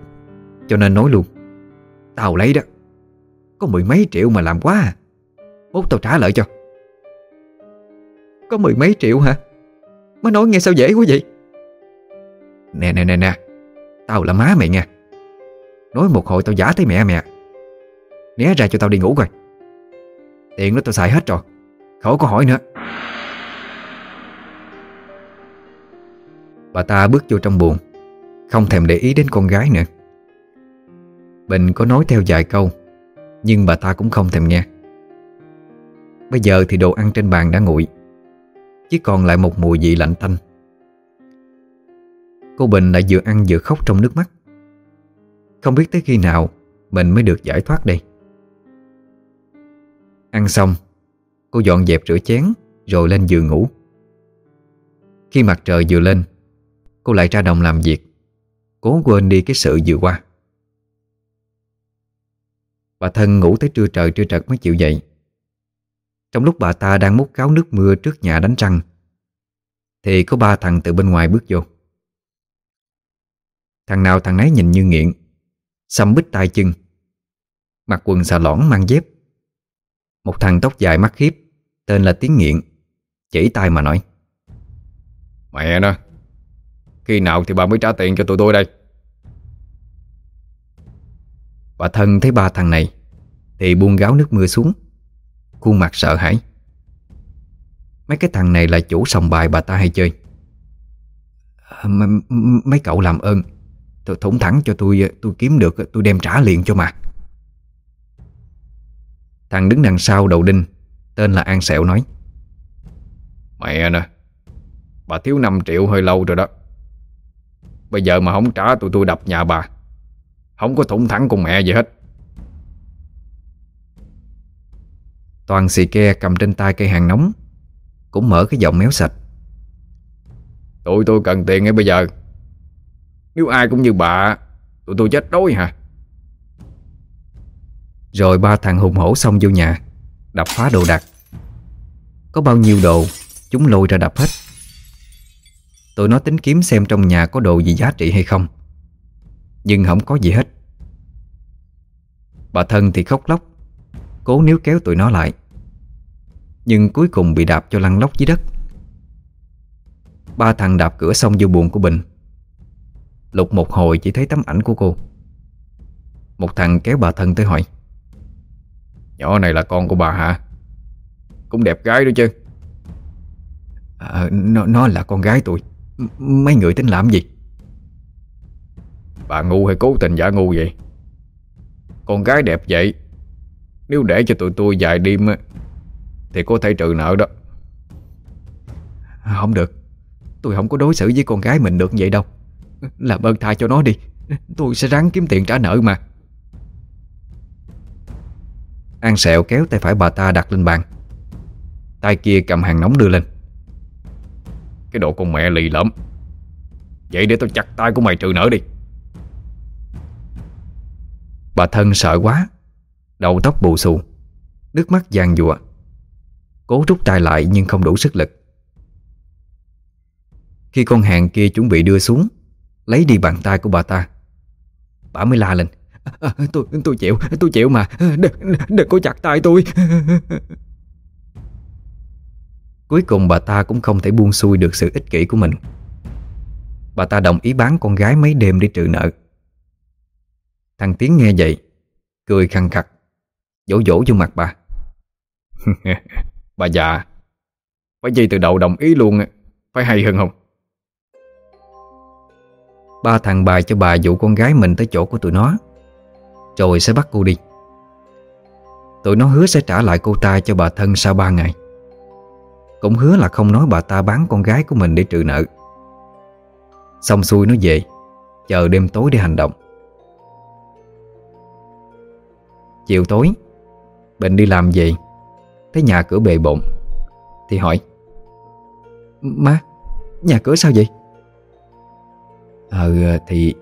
Cho nên nói luôn, Tao lấy đó, Có mười mấy triệu mà làm quá à. Mốt tao trả lại cho. Có mười mấy triệu hả? Mới nói nghe sao dễ quá vậy? Nè nè nè nè. Tao là má mày nha Nói một hồi tao giả thấy mẹ mẹ Né ra cho tao đi ngủ coi. Tiền đó tao xài hết rồi. Khỏi có hỏi nữa. Bà ta bước vô trong buồn Không thèm để ý đến con gái nữa. Bình có nói theo vài câu, Nhưng bà ta cũng không thèm nghe. Bây giờ thì đồ ăn trên bàn đã nguội. Chỉ còn lại một mùi vị lạnh tanh. Cô Bình lại vừa ăn vừa khóc trong nước mắt. Không biết tới khi nào Mình mới được giải thoát đây. Ăn xong, Cô dọn dẹp rửa chén Rồi lên giường ngủ. Khi mặt trời vừa lên, Cô lại ra đồng làm việc, Cố quên đi cái sự vừa qua. Bà thân ngủ tới trưa trời, trưa trật mới chịu dậy. Trong lúc bà ta đang múc cáo nước mưa trước nhà đánh răng Thì có ba thằng từ bên ngoài bước vô. Thằng nào thằng nấy nhìn như nghiện Xăm bít tay chân Mặc quần xà lõn mang dép. Một thằng tóc dài mắt khiếp Tên là Tiến Nghiện Chỉ tay mà nói Mẹ nó Khi nào thì bà mới trả tiền cho tụi tôi đây? Bà thân thấy ba thằng này Thì buông gáo nước mưa xuống Khuôn mặt sợ hãi. Mấy cái thằng này là chủ sòng bài bà ta hay chơi? À, m Mấy cậu làm ơn. Tôi thủng thẳng cho tôi Tôi kiếm được, tôi đem trả liền cho mà. Thằng đứng đằng sau đầu đinh, Tên là An Sẹo nói. Mẹ nè, Bà thiếu 5 triệu hơi lâu rồi đó. Bây giờ mà không trả, tụi tôi đập nhà bà. Không có thủng thẳng cùng mẹ gì hết. Toàn xì ke cầm trên tay cây hàng nóng Cũng mở cái giọng méo sạch. Tụi tôi cần tiền ngay bây giờ. Nếu ai cũng như bà Tụi tôi chết đói hả? Rồi ba thằng hùng hổ xong vô nhà Đập phá đồ đạc. Có bao nhiêu đồ Chúng lôi ra đập hết. Tụi nó tính kiếm xem trong nhà có đồ gì giá trị hay không. Nhưng không có gì hết. Bà thân thì khóc lóc Cố níu kéo tụi nó lại. Nhưng cuối cùng bị đạp cho lăn lóc dưới đất. Ba thằng đạp cửa xong vô buồn của Bình. Lục một hồi chỉ thấy tấm ảnh của cô. Một thằng kéo bà thân tới hỏi Nhỏ này là con của bà hả? Cũng đẹp gái đó chứ? À, nó, nó là con gái tôi. Mấy người tính làm gì? Bà ngu hay cố tình giả ngu vậy? Con gái đẹp vậy nếu để cho tụi tôi vài đêm Thì có thể trừ nợ đó. Không được. Tôi không có đối xử với con gái mình được vậy đâu. Làm ơn tha cho nó đi. Tôi sẽ ráng kiếm tiền trả nợ mà. An sẹo kéo tay phải bà ta đặt lên bàn. Tay kia cầm hàng nóng đưa lên. Cái độ con mẹ lì lắm Vậy để tôi chặt tay của mày trừ nợ đi. Bà thân sợ quá. Đầu tóc bù xù Nước mắt giàn dụa Cố rút tay lại nhưng không đủ sức lực. Khi con hàng kia chuẩn bị đưa xuống Lấy đi bàn tay của bà ta. Bà mới la lên. À, *laughs* Tôi tôi chịu tôi chịu mà. Đừng, đừng có chặt tay tôi. *laughs* Cuối cùng bà ta cũng không thể buông xuôi được sự ích kỷ của mình. Bà ta đồng ý bán con gái mấy đêm để trừ nợ. Thằng Tiến nghe vậy Cười khăn khặt. Dỗ dỗ vô mặt bà. *laughs* Bà già, Phải gì từ đầu đồng ý luôn Phải hay hơn không? Ba thằng bài cho bà dụ con gái mình tới chỗ của tụi nó, Rồi sẽ bắt cô đi. Tụi nó hứa sẽ trả lại cô ta cho bà thân sau ba ngày. Cũng hứa là không nói bà ta bán con gái của mình để trừ nợ. Xong xuôi nó về, Chờ đêm tối để hành động. Chiều tối Bình đi làm về. Thấy nhà cửa bề bộn Thì hỏi Má, nhà cửa sao vậy? Ờ thì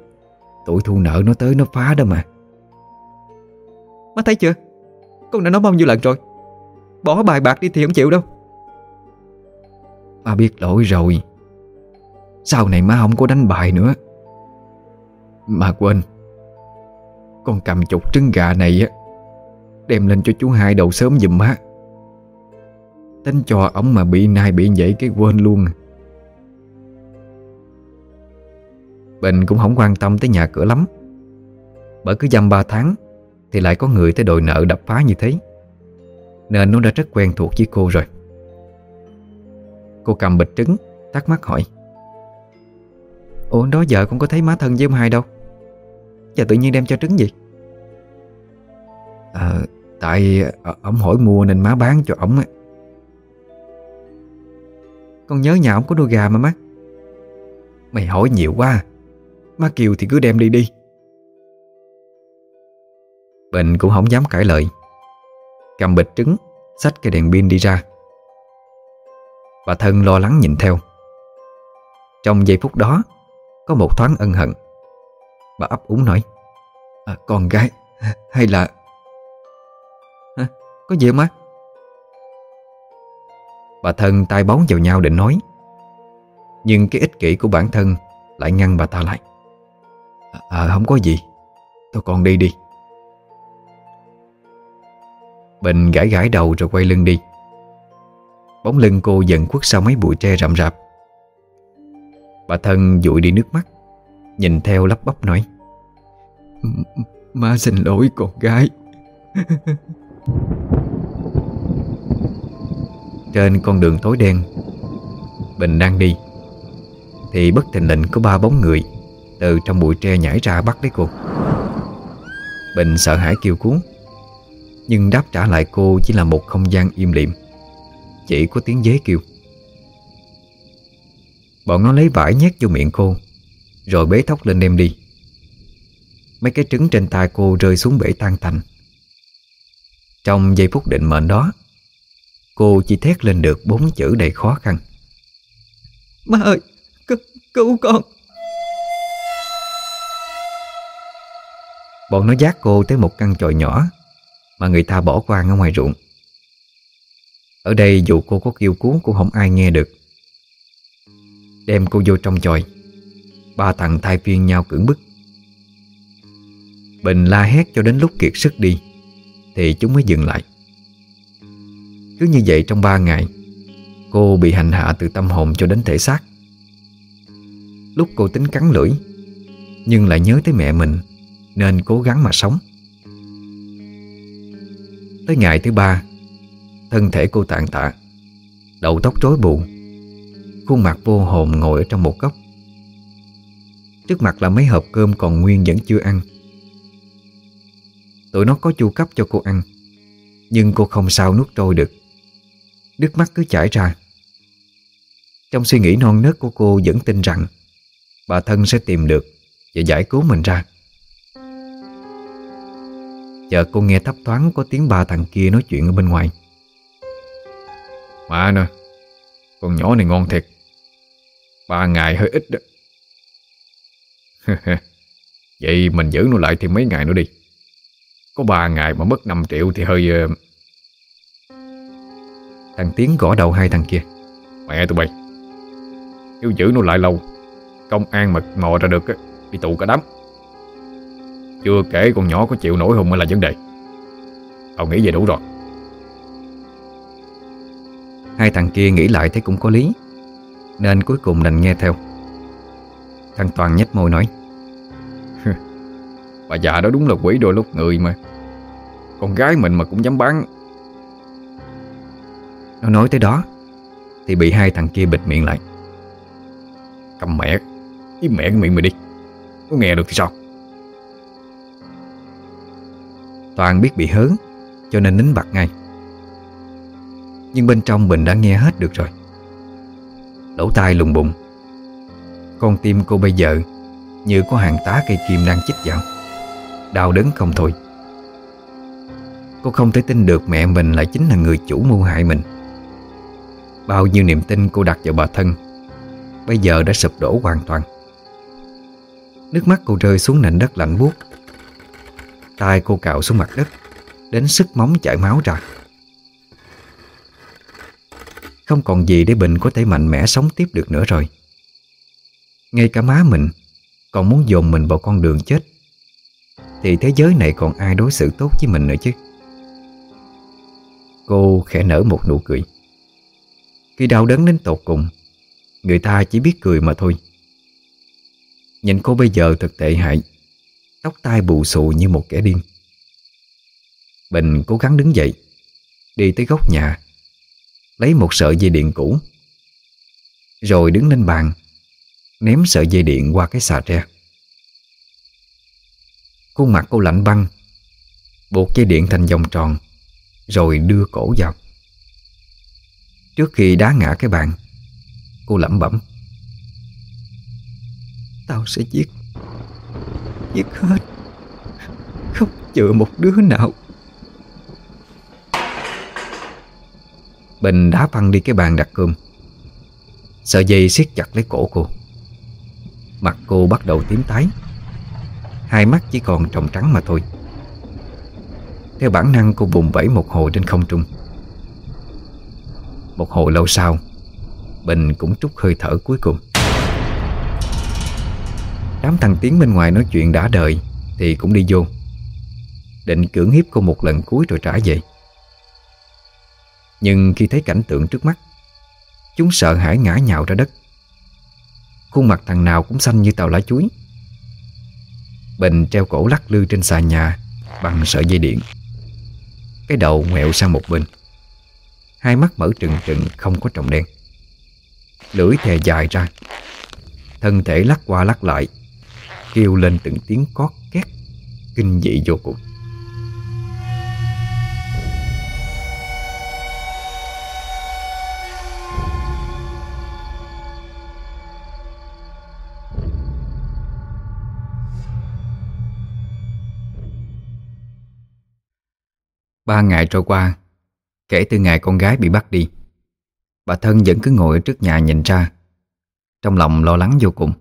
Tuổi thu nợ nó tới nó phá đó mà. Má thấy chưa? Con đã nói bao nhiêu lần rồi? Bỏ bài bạc đi thì không chịu đâu. Má biết lỗi rồi. Sau này má không có đánh bài nữa. Mà quên. Con cầm chục trứng gà này á Đem lên cho chú hai đầu sớm giùm má Tính cho ổng mà bị nai bị vậy cái quên luôn. Bình cũng không quan tâm tới nhà cửa lắm. Bởi cứ dăm ba tháng, Thì lại có người tới đòi nợ đập phá như thế. Nên nó đã rất quen thuộc với cô rồi. Cô cầm bịch trứng, Thắc mắc hỏi. Ủa, đó giờ con có thấy má thân với ông hai đâu? Giờ tự nhiên đem cho trứng gì Ờ Tại ờ, ổng hỏi mua nên má bán cho ổng Con nhớ nhà ổng có đôi gà mà má. Mày hỏi nhiều quá à. Má Kiều thì cứ đem đi đi. Bình cũng không dám cãi lời. Cầm bịch trứng Xách cái đèn pin đi ra. Bà thân lo lắng nhìn theo. Trong giây phút đó Có một thoáng ân hận. Bà ấp úng nói à, Con gái hay là có gì không má? Bà thân tay bóng vào nhau định nói. Nhưng cái ích kỷ của bản thân Lại ngăn bà ta lại. À, à không có gì. Tôi còn đi đi. Bình gãi gãi đầu rồi quay lưng đi. Bóng lưng cô dần khuất sau mấy bụi tre rậm rạp. Bà thân dụi đi nước mắt, Nhìn theo lắp bắp nói. Má xin lỗi con gái. *laughs* Trên con đường tối đen. Bình đang đi, Thì bất thình lình có ba bóng người Từ trong bụi tre nhảy ra bắt lấy cô. Bình sợ hãi kêu cứu, Nhưng đáp trả lại cô chỉ là một không gian im lìm, Chỉ có tiếng dế kêu. Bọn nó lấy vải nhét vô miệng cô, Rồi bế thóc lên đem đi. Mấy cái trứng trên tay cô rơi xuống bể tan tành. Trong giây phút định mệnh đó Cô chỉ thét lên được bốn chữ đầy khó khăn. Má ơi, cứu, cứu con. Bọn nó dắt cô tới một căn chòi nhỏ Mà người ta bỏ qua ở ngoài ruộng. Ở đây dù cô có kêu cứu cũng không ai nghe được. Đem cô vô trong chòi. Ba thằng thay phiên nhau cưỡng bức. Bình la hét cho đến lúc kiệt sức đi Thì chúng mới dừng lại cứ như vậy trong ba ngày, Cô bị hành hạ từ tâm hồn cho đến thể xác. Lúc cô tính cắn lưỡi, Nhưng lại nhớ tới mẹ mình, Nên cố gắng mà sống. Tới ngày thứ ba, Thân thể cô tàn tạ, Đầu tóc rối bù, Khuôn mặt vô hồn ngồi ở trong một góc. Trước mặt là mấy hộp cơm còn nguyên vẫn chưa ăn. Tụi nó có chu cấp cho cô ăn, Nhưng cô không sao nuốt trôi được. Nước mắt cứ chảy ra. Trong suy nghĩ non nớt của cô vẫn tin rằng Bà thân sẽ tìm được Và giải cứu mình ra. Chờ cô nghe thấp thoáng Có tiếng ba thằng kia nói chuyện ở bên ngoài. Mà nè, Con nhỏ này ngon thiệt. Ba ngày hơi ít đó. *laughs* Vậy mình giữ nó lại thêm mấy ngày nữa đi. Có ba ngày mà mất 5 triệu thì hơi uh... Thằng Tiến gõ đầu hai thằng kia. Mẹ tụi bay Nếu giữ nó lại lâu Công an mà mò ra được Đi tụ cả đám. Chưa kể con nhỏ có chịu nổi không mới là vấn đề. Tao nghĩ vậy đủ rồi. Hai thằng kia nghĩ lại thấy cũng có lý Nên cuối cùng đành nghe theo. Thằng Toàn nhếch môi nói Bà già đó đúng là quỷ đôi lúc người mà. Con gái mình mà cũng dám bán nó nói tới đó, Thì bị hai thằng kia bịt miệng lại. Cầm mẹ Im mẹ cái miệng mày đi, Có nghe được thì sao? Toàn biết bị hớn Cho nên nín bặt ngay. Nhưng bên trong mình đã nghe hết được rồi. Lỗ tai lùng bụng Con tim cô bây giờ Như có hàng tá cây kim đang chích vào. Đau đớn không thôi. Cô không thể tin được mẹ mình lại chính là người chủ mưu hại mình. Bao nhiêu niềm tin cô đặt vào bà thân, Bây giờ đã sụp đổ hoàn toàn. Nước mắt cô rơi xuống nền đất lạnh buốt. Tay cô cạo xuống mặt đất, Đến sức móng chảy máu ra. Không còn gì để Bình có thể mạnh mẽ sống tiếp được nữa rồi. Ngay cả má mình Còn muốn dồn mình vào con đường chết. Thì thế giới này còn ai đối xử tốt với mình nữa chứ? Cô khẽ nở một nụ cười. Khi đau đớn đến tột cùng, Người ta chỉ biết cười mà thôi. Nhìn cô bây giờ thật tệ hại, Tóc tai bù xù như một kẻ điên. Bình cố gắng đứng dậy, Đi tới góc nhà, Lấy một sợi dây điện cũ, Rồi đứng lên bàn, Ném sợi dây điện qua cái xà tre. Khuôn mặt cô lạnh băng, Buộc dây điện thành vòng tròn, Rồi đưa cổ vào. Trước khi đá ngã cái bàn, Cô lẩm bẩm. Tao sẽ giết Giết hết. Không chừa một đứa nào. Bình đá văng đi cái bàn đặt cơm. Sợi dây siết chặt lấy cổ cô. Mặt cô bắt đầu tím tái. Hai mắt chỉ còn tròng trắng mà thôi. Theo bản năng cô vùng vẫy một hồi trên không trung. Một hồi lâu sau, Bình cũng trút hơi thở cuối cùng. Đám thằng Tiến bên ngoài nói chuyện đã đời Thì cũng đi vô, Định cưỡng hiếp cô một lần cuối rồi trả về. Nhưng khi thấy cảnh tượng trước mắt, Chúng sợ hãi ngã nhào ra đất. Khuôn mặt thằng nào cũng xanh như tàu lá chuối. Bình treo cổ lắc lư trên xà nhà Bằng sợi dây điện. Cái đầu ngoẹo sang một bên. Hai mắt mở trừng trừng, không có trồng đen. Lưỡi thè dài ra. Thân thể lắc qua lắc lại, Kêu lên từng tiếng cót két, Kinh dị vô cùng. Ba ngày trôi qua Kể từ ngày con gái bị bắt đi. Bà thân vẫn cứ ngồi ở trước nhà nhìn ra. Trong lòng lo lắng vô cùng.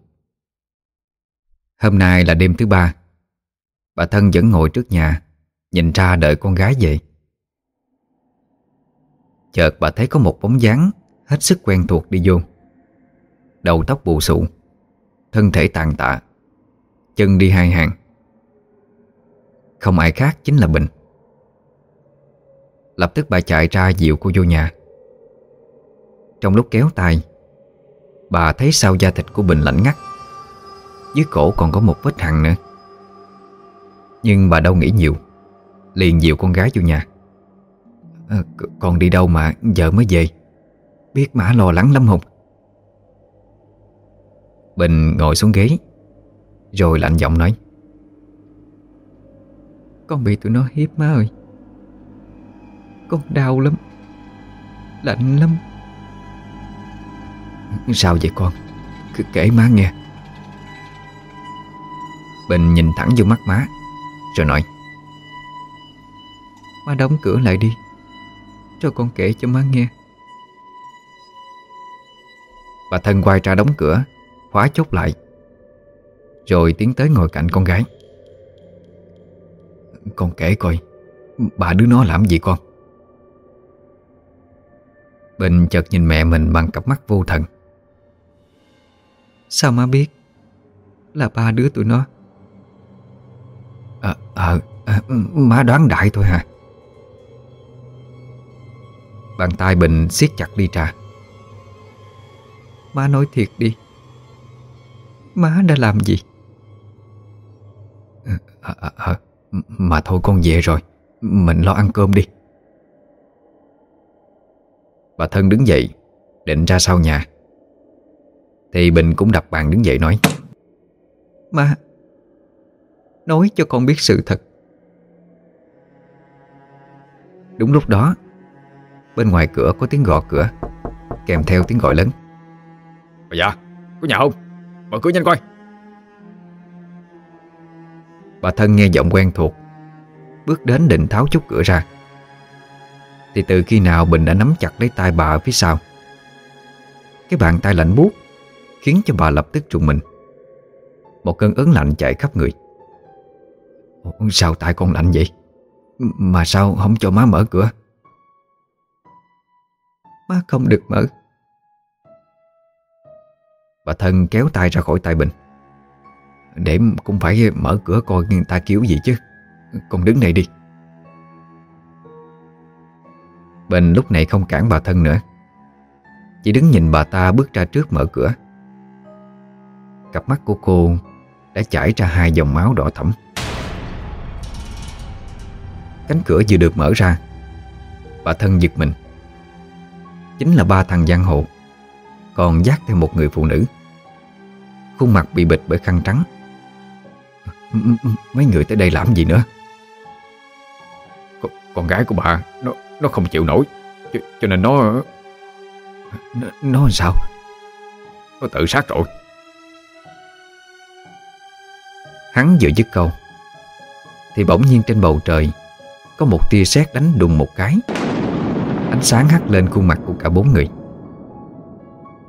Hôm nay là đêm thứ ba. Bà thân vẫn ngồi trước nhà, Nhìn ra đợi con gái về. Chợt bà thấy có một bóng dáng Hết sức quen thuộc đi vô. Đầu tóc bù xụ Thân thể tàn tạ, Chân đi hai hàng. Không ai khác chính là Bình. Lập tức bà chạy ra dịu cô vô nhà. Trong lúc kéo tay Bà thấy sau da thịt của Bình lạnh ngắt. Dưới cổ còn có một vết hằn nữa. Nhưng bà đâu nghĩ nhiều Liền dịu con gái vô nhà. À, Con đi đâu mà giờ mới về? Biết má lo lắng lắm không? Bình ngồi xuống ghế Rồi lạnh giọng nói Con bị tụi nó hiếp má ơi con đau lắm. Lạnh lắm. Sao vậy con? Cứ kể má nghe. Bình nhìn thẳng vô mắt má Rồi nói. Má đóng cửa lại đi Cho con kể cho má nghe. Bà thân quay ra đóng cửa Khóa chốt lại Rồi tiến tới ngồi cạnh con gái. Con kể coi Bà đứa nó làm gì con Bình chợt nhìn mẹ mình bằng cặp mắt vô thần. Sao má biết? Là ba đứa tụi nó. Ờ, à, à, má đoán đại thôi hả? Bàn tay Bình siết chặt ly trà. Má nói thiệt đi. Má đã làm gì? À, à, à, Mà thôi con về rồi. Mình lo ăn cơm đi Bà thân đứng dậy Định ra sau nhà. Thì Bình cũng đập bàn đứng dậy nói Má Nói cho con biết sự thật. Đúng lúc đó Bên ngoài cửa có tiếng gõ cửa Kèm theo tiếng gọi lớn. Bà dạ, có nhà không? Mở cửa nhanh coi. Bà thân nghe giọng quen thuộc Bước đến định tháo chút cửa ra thì từ khi nào Bình đã nắm chặt lấy tay bà ở phía sau? Cái bàn tay lạnh buốt Khiến cho bà lập tức trùng mình. Một cơn ớn lạnh chạy khắp người. Sao tay con lạnh vậy? Mà sao không cho má mở cửa? Má không được mở. Bà thân kéo tay ra khỏi tay Bình. Để cũng phải mở cửa coi người ta kiểu gì chứ. Con đứng này đi. Bình lúc này không cản bà thân nữa. Chỉ đứng nhìn bà ta bước ra trước mở cửa. Cặp mắt của cô đã chảy ra hai dòng máu đỏ thẫm. Cánh cửa vừa được mở ra Bà thân giật mình. Chính là ba thằng giang hồ Còn dắt theo một người phụ nữ. Khuôn mặt bị bịt bởi khăn trắng. Mấy người tới đây làm gì nữa? Con, con gái của bà Nó nó không chịu nổi. Cho, cho nên nó... nó Nó làm sao? Nó tự sát rồi. Hắn vừa dứt câu Thì bỗng nhiên trên bầu trời Có một tia sét đánh đùng một cái. Ánh sáng hắt lên khuôn mặt của cả bốn người.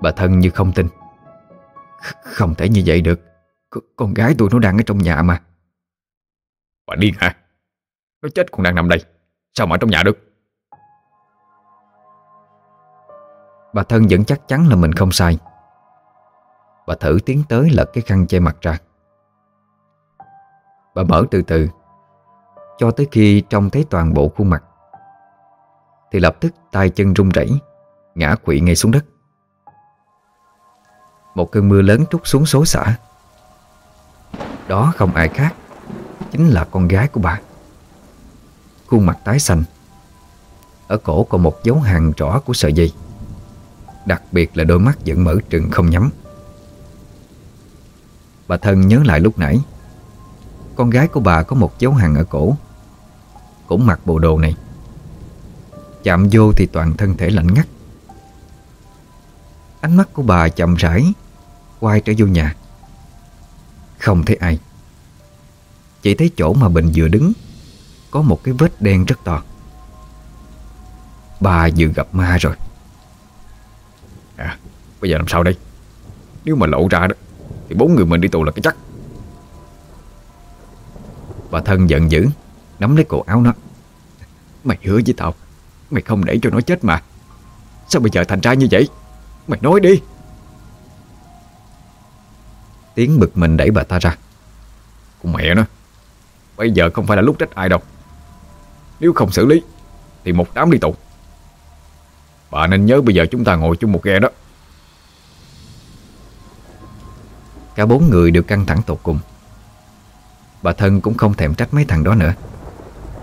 Bà thân như không tin. Không thể như vậy được. Con gái tôi nó đang ở trong nhà mà. Bà điên hả? Nó chết còn đang nằm đây. Sao mà ở trong nhà được? Bà thân vẫn chắc chắn là mình không sai. Bà thử tiến tới lật cái khăn che mặt ra. Bà mở từ từ, Cho tới khi trông thấy toàn bộ khuôn mặt. Thì lập tức tay chân run rẩy, Ngã quỵ ngay xuống đất. Một cơn mưa lớn trút xuống số xã Đó không ai khác, Chính là con gái của bà. Khuôn mặt tái xanh. Ở cổ còn một dấu hàng rõ của sợi dây. Đặc biệt là đôi mắt vẫn mở trừng không nhắm. Bà thân nhớ lại lúc nãy, Con gái của bà có một dấu hằn ở cổ, Cũng mặc bộ đồ này. Chạm vô thì toàn thân thể lạnh ngắt. Ánh mắt của bà chậm rãi, Quay trở vô nhà. Không thấy ai. Chỉ thấy chỗ mà Bình vừa đứng, Có một cái vết đen rất to. Bà vừa gặp ma rồi bây giờ làm sao đây? Nếu mà lộ ra đó, Thì bốn người mình đi tù là cái chắc. Bà thân giận dữ, Nắm lấy cổ áo nó. Mày hứa với tao, Mày không để cho nó chết mà. Sao bây giờ thành ra như vậy? Mày nói đi. Tiếng bực mình đẩy bà ta ra. Con mẹ nó, Bây giờ không phải là lúc trách ai đâu. Nếu không xử lý, Thì một đám đi tù. Bà nên nhớ bây giờ chúng ta ngồi chung một ghe đó. Cả bốn người đều căng thẳng tột cùng. Bà thân cũng không thèm trách mấy thằng đó nữa,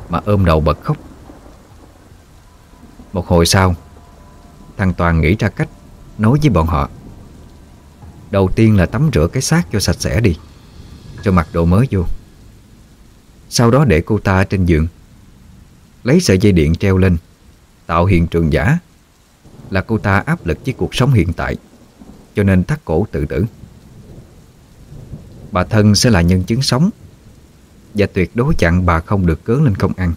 Mà ôm đầu bật khóc. Một hồi sau, Thằng Toàn nghĩ ra cách Nói với bọn họ. Đầu tiên là tắm rửa cái xác cho sạch sẽ đi, Cho mặc đồ mới vô. Sau đó để cô ta trên giường, Lấy sợi dây điện treo lên, Tạo hiện trường giả Là cô ta áp lực với cuộc sống hiện tại, Cho nên thắt cổ tự tử. Bà thân sẽ là nhân chứng sống. Và tuyệt đối chặn bà không được cớ lên công ăn.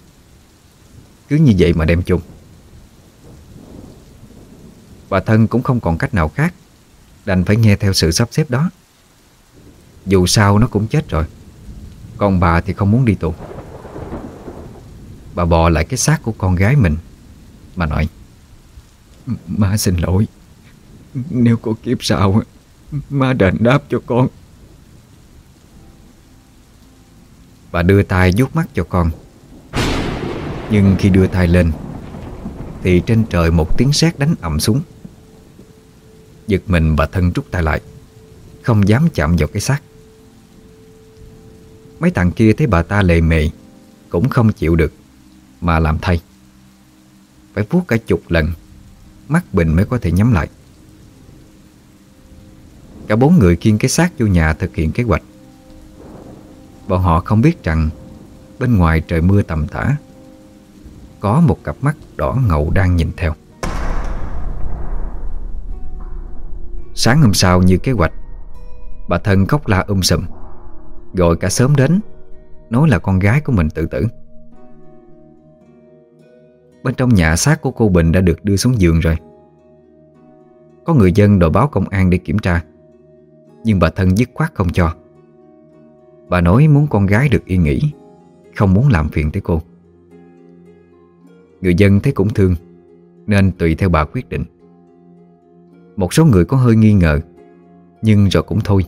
Cứ như vậy mà đem chung Bà thân cũng không còn cách nào khác, Đành phải nghe theo sự sắp xếp đó. Dù sao nó cũng chết rồi, Còn bà thì không muốn đi tù. Bà bò lại cái xác của con gái mình, Mà nói Má xin lỗi. Nếu có kiếp sau, Má đền đáp cho con. Bà đưa tay vuốt mắt cho con. Nhưng khi đưa tay lên, Thì trên trời một tiếng sét đánh ầm xuống. Giật mình bà thân rút tay lại, Không dám chạm vào cái xác. Mấy thằng kia thấy bà ta lề mề, Cũng không chịu được, Mà làm thay. Phải vuốt cả chục lần, Mắt Bình mới có thể nhắm lại. Cả bốn người kiên cái xác vô nhà thực hiện kế hoạch. Bọn họ không biết rằng Bên ngoài trời mưa tầm tã, Có một cặp mắt đỏ ngầu đang nhìn theo. Sáng hôm sau như kế hoạch, Bà thân khóc la um sùm, Gọi cả sớm đến, Nói là con gái của mình tự tử. Bên trong nhà xác của cô Bình đã được đưa xuống giường rồi. Có người dân đòi báo công an để kiểm tra, Nhưng bà thân dứt khoát không cho. Bà nói muốn con gái được yên nghỉ, Không muốn làm phiền tới cô. Người dân thấy cũng thương, Nên tùy theo bà quyết định. Một số người có hơi nghi ngờ, Nhưng rồi cũng thôi.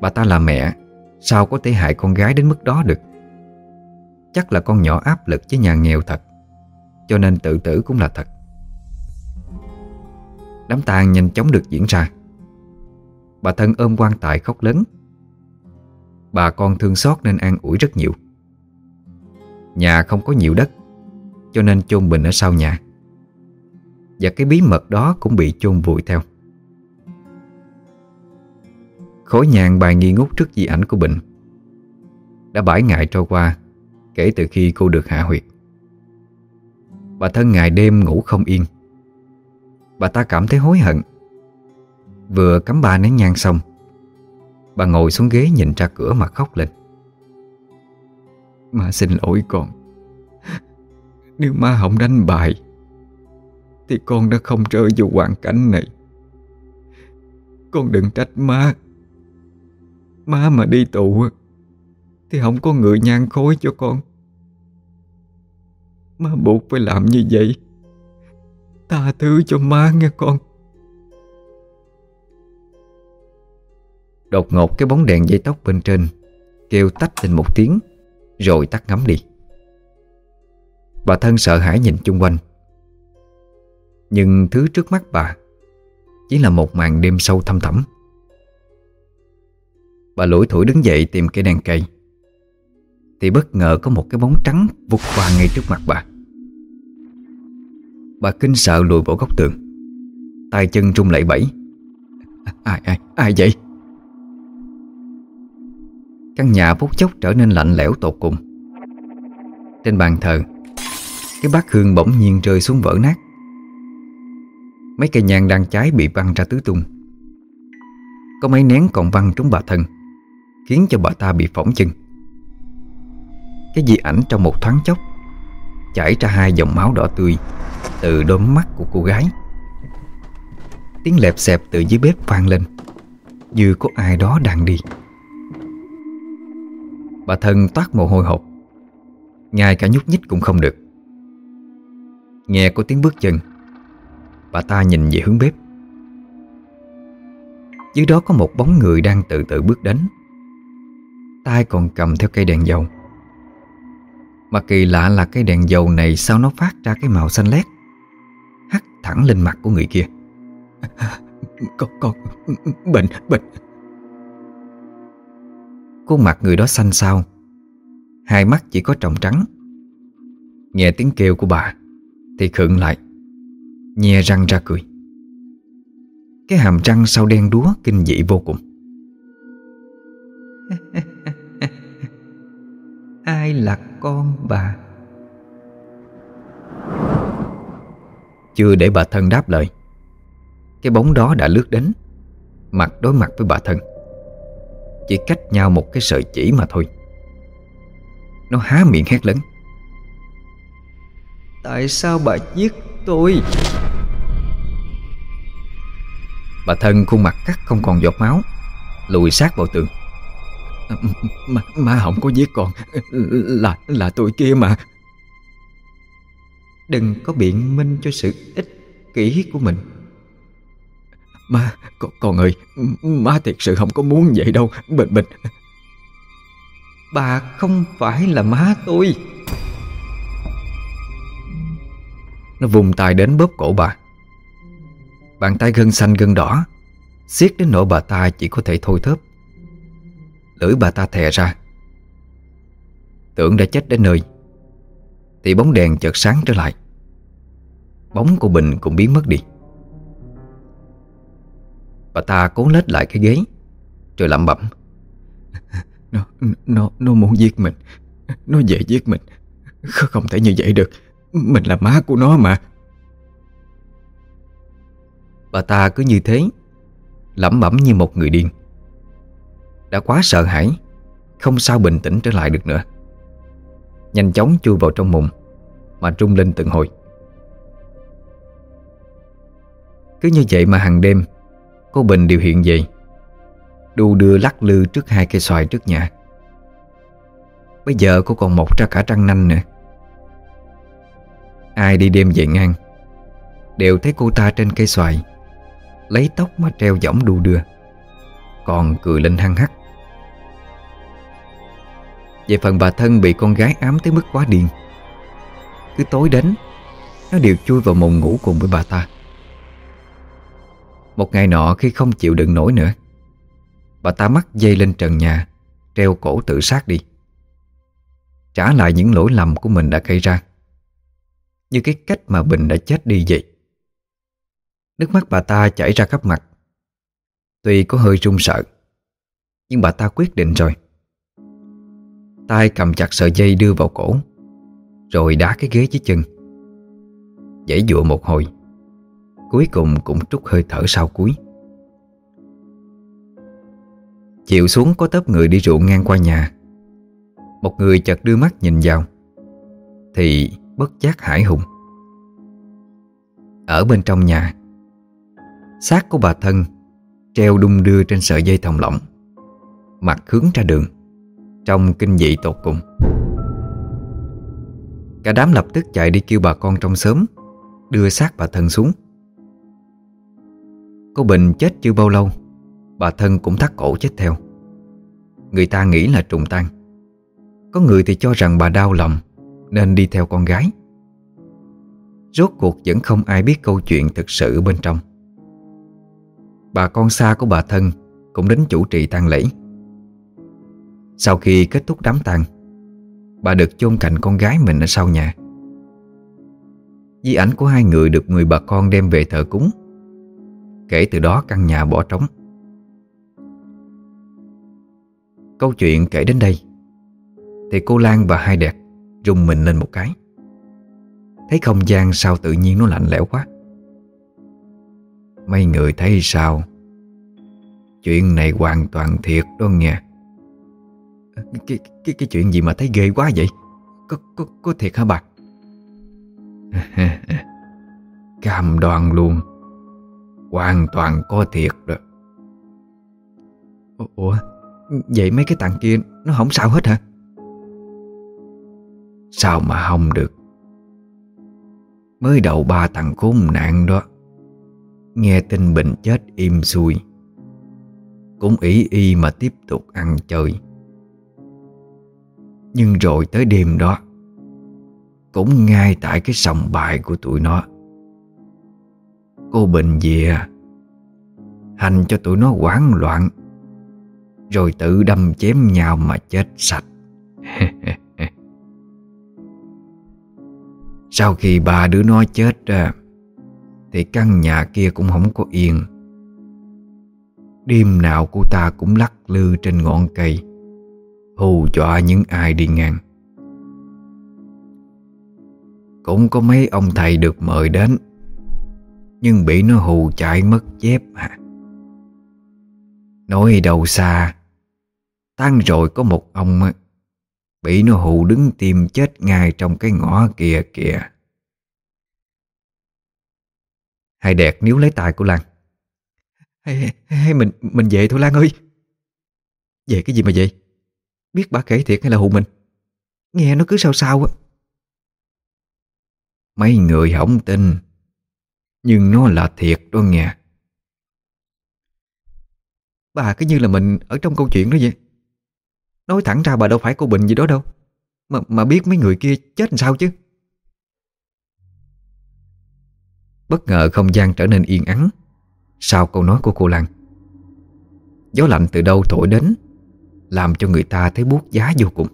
Bà ta là mẹ, Sao có thể hại con gái đến mức đó được? Chắc là con nhỏ áp lực với nhà nghèo thật, Cho nên tự tử cũng là thật. Đám tang nhanh chóng được diễn ra. Bà thân ôm quan tài khóc lớn. Bà con thương xót nên an ủi rất nhiều. Nhà không có nhiều đất, Cho nên chôn Bình ở sau nhà. Và cái bí mật đó cũng bị chôn vùi theo. Khối nhàn bài nghi ngút trước di ảnh của Bình Đã bảy ngày trôi qua Kể từ khi cô được hạ huyệt. Bà thân ngày đêm ngủ không yên. Bà ta cảm thấy hối hận. Vừa cắm ba nén nhang xong Bà ngồi xuống ghế nhìn ra cửa mà khóc lên. Má xin lỗi con. Nếu má không đánh bài Thì con đã không rơi vào hoàn cảnh này. Con đừng trách má Má mà đi tù Thì không có người nhan khối cho con. Má buộc phải làm như vậy. Tha thứ cho má nghe con. Đột ngột cái bóng đèn dây tóc bên trên, Kêu tách lên một tiếng, Rồi tắt ngắm đi. Bà thân sợ hãi nhìn chung quanh. Nhưng thứ trước mắt bà Chỉ là một màn đêm sâu thăm thẳm. Bà lủi thủi đứng dậy tìm cây đèn cây Thì bất ngờ có một cái bóng trắng vụt qua ngay trước mặt bà. Bà kinh sợ lùi vào góc tường, tay chân rung lẩy bẩy. Ai ai ai vậy? Căn nhà phút chốc trở nên lạnh lẽo tột cùng. Trên bàn thờ, Cái bát hương bỗng nhiên rơi xuống vỡ nát. Mấy cây nhang đang cháy bị văng ra tứ tung. Có mấy nén còn văng trúng bà thân, Khiến cho bà ta bị phỏng chân Cái di ảnh trong một thoáng chốc Chảy ra hai dòng máu đỏ tươi Từ đôi mắt của cô gái. Tiếng lẹp xẹp từ dưới bếp vang lên, Như có ai đó đang đi. Bà thân toát mồ hôi hột. Ngay cả nhúc nhích cũng không được. Nghe có tiếng bước chân Bà ta nhìn về hướng bếp. Dưới đó có một bóng người đang từ từ bước đến. Tay còn cầm theo cây đèn dầu. Mà kỳ lạ là cây đèn dầu này Sao nó phát ra cái màu xanh lét Hắt thẳng lên mặt của người kia. *laughs* Con, con, bệnh, bệnh. Khuôn mặt người đó xanh xao. Hai mắt chỉ có tròng trắng. Nghe tiếng kêu của bà Thì khựng lại Nhe răng ra cười. Cái hàm răng sau đen đúa kinh dị vô cùng. *laughs* Ai là con bà? Chưa để bà thân đáp lời Cái bóng đó đã lướt đến Mặt đối mặt với bà thân Chỉ cách nhau một cái sợi chỉ mà thôi. Nó há miệng hét lớn. Tại sao bà giết tôi? Bà thân khuôn mặt cắt không còn giọt máu Lùi sát vào tường. Má, má không có giết con. Là là tôi kia mà. Đừng có biện minh cho sự ích kỷ của mình Má, con, con ơi Má thiệt sự không có muốn vậy đâu Bình bình. Bà không phải là má tôi. Nó vùng tay đến bóp cổ bà. Bàn tay gân xanh gân đỏ siết đến nỗi bà ta chỉ có thể thôi thớp. Lưỡi bà ta thè ra. Tưởng đã chết đến nơi Thì bóng đèn chợt sáng trở lại. Bóng của Bình cũng biến mất đi Bà ta cố lết lại cái ghế. Rồi lẩm bẩm. *laughs* Nó, nó, nó muốn giết mình. Nó về giết mình. Không thể như vậy được. Mình là má của nó mà. Bà ta cứ như thế Lẩm bẩm như một người điên. Đã quá sợ hãi Không sao bình tĩnh trở lại được nữa. Nhanh chóng chui vào trong mùng Mà trung lên từng hồi. Cứ như vậy mà hàng đêm Cô Bình đều hiện về. Đu đưa lắc lư trước hai cây xoài trước nhà. Bây giờ cô còn mọc ra cả trăng nanh nữa. Ai đi đêm về ngang, Đều thấy cô ta trên cây xoài, Lấy tóc mà treo giỏng đu đưa, Còn cười lên hăng hắc. Về phần bà thân bị con gái ám tới mức quá điên, Cứ tối đến, Nó đều chui vào mùng ngủ cùng với bà ta. Một ngày nọ khi không chịu đựng nổi nữa, Bà ta mắc dây lên trần nhà, Treo cổ tự sát đi. Trả lại những lỗi lầm của mình đã gây ra. Như cái cách mà Bình đã chết đi vậy. Nước mắt bà ta chảy ra khắp mặt. Tuy có hơi run sợ, Nhưng bà ta quyết định rồi. Tay cầm chặt sợi dây đưa vào cổ, Rồi đá cái ghế dưới chân. Dãy dụa một hồi. Cuối cùng cũng trút hơi thở sau cuối. Chiều xuống có tớp người đi ruộng ngang qua nhà. Một người chợt đưa mắt nhìn vào. Thì bất giác hải hùng. Ở bên trong nhà, xác của bà thân Treo đung đưa trên sợi dây thòng lọng, Mặt hướng ra đường, Trong kinh dị tột cùng. Cả đám lập tức chạy đi kêu bà con trong xóm, Đưa xác bà thân xuống. Cô Bình chết chưa bao lâu, Bà thân cũng thắt cổ chết theo. Người ta nghĩ là trùng tan. Có người thì cho rằng bà đau lòng, Nên đi theo con gái. Rốt cuộc vẫn không ai biết câu chuyện thực sự bên trong. Bà con xa của bà thân Cũng đến chủ trì tang lễ. Sau khi kết thúc đám tang, Bà được chôn cạnh con gái mình ở sau nhà. Di ảnh của hai người được người bà con đem về thờ cúng. Kể từ đó căn nhà bỏ trống. Câu chuyện kể đến đây. Thì cô Lan và hai đẹp rung mình lên một cái. Thấy không gian sao tự nhiên nó lạnh lẽo quá. Mấy người thấy sao? Chuyện này hoàn toàn thiệt đó nghe. Cái, cái, cái chuyện gì mà thấy ghê quá vậy? Có, có, có thiệt hả bà? *laughs* Cam đoan luôn. Hoàn toàn có thiệt rồi. Ủa Vậy mấy cái tặng kia Nó không sao hết hả? Sao mà không được? Mới đầu ba thằng khốn nạn đó, Nghe tin Bình chết im xuôi Cũng ý y mà tiếp tục ăn chơi. Nhưng rồi tới đêm đó, Cũng ngay tại cái sòng bài của tụi nó Cô Bình về. Hành cho tụi nó hoảng loạn. Rồi tự đâm chém nhau mà chết sạch. *laughs* Sau khi ba đứa nó chết Thì căn nhà kia cũng không có yên. Đêm nào cô ta cũng lắc lư trên ngọn cây, Hù dọa những ai đi ngang. Cũng có mấy ông thầy được mời đến. Nhưng bị nó hù chạy mất dép à Nói đầu xa tăng rồi có một ông Bị nó hù đứng tìm chết ngay trong cái ngõ kia kìa. Hai đẹp níu lấy tay của Lan. Hay, hay mình mình về thôi Lan ơi. Về cái gì mà vậy? Biết bà kể thiệt hay là hù mình? Nghe nó cứ sao sao á. Mấy người không tin. Nhưng nó là thiệt đó nghe. Bà cứ như là mình ở trong câu chuyện đó vậy. Nói thẳng ra bà đâu phải cô Bình gì đó đâu. Mà, mà biết mấy người kia chết làm sao chứ? Bất ngờ không gian trở nên yên ắng Sau câu nói của cô Lan. Gió lạnh từ đâu thổi đến Làm cho người ta thấy buốt giá vô cùng.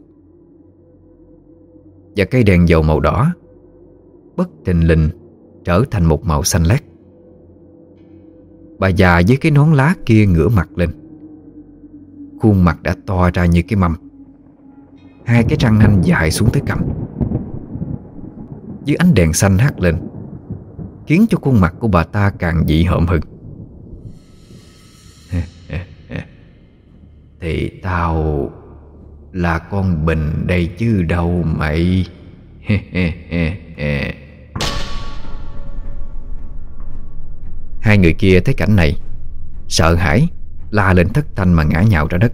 Và cây đèn dầu màu đỏ Bất thình lình Trở thành một màu xanh lét. Bà già với cái nón lá kia ngửa mặt lên. Khuôn mặt đã to ra như cái mâm. Hai cái răng nanh dài xuống tới cằm. Dưới ánh đèn xanh hắt lên, Khiến cho khuôn mặt của bà ta càng dị hợm hơn. *laughs* Thì tao là con Bình đây chứ đâu mày? *laughs* Hai người kia thấy cảnh này, Sợ hãi, La lên thất thanh mà ngã nhào ra đất.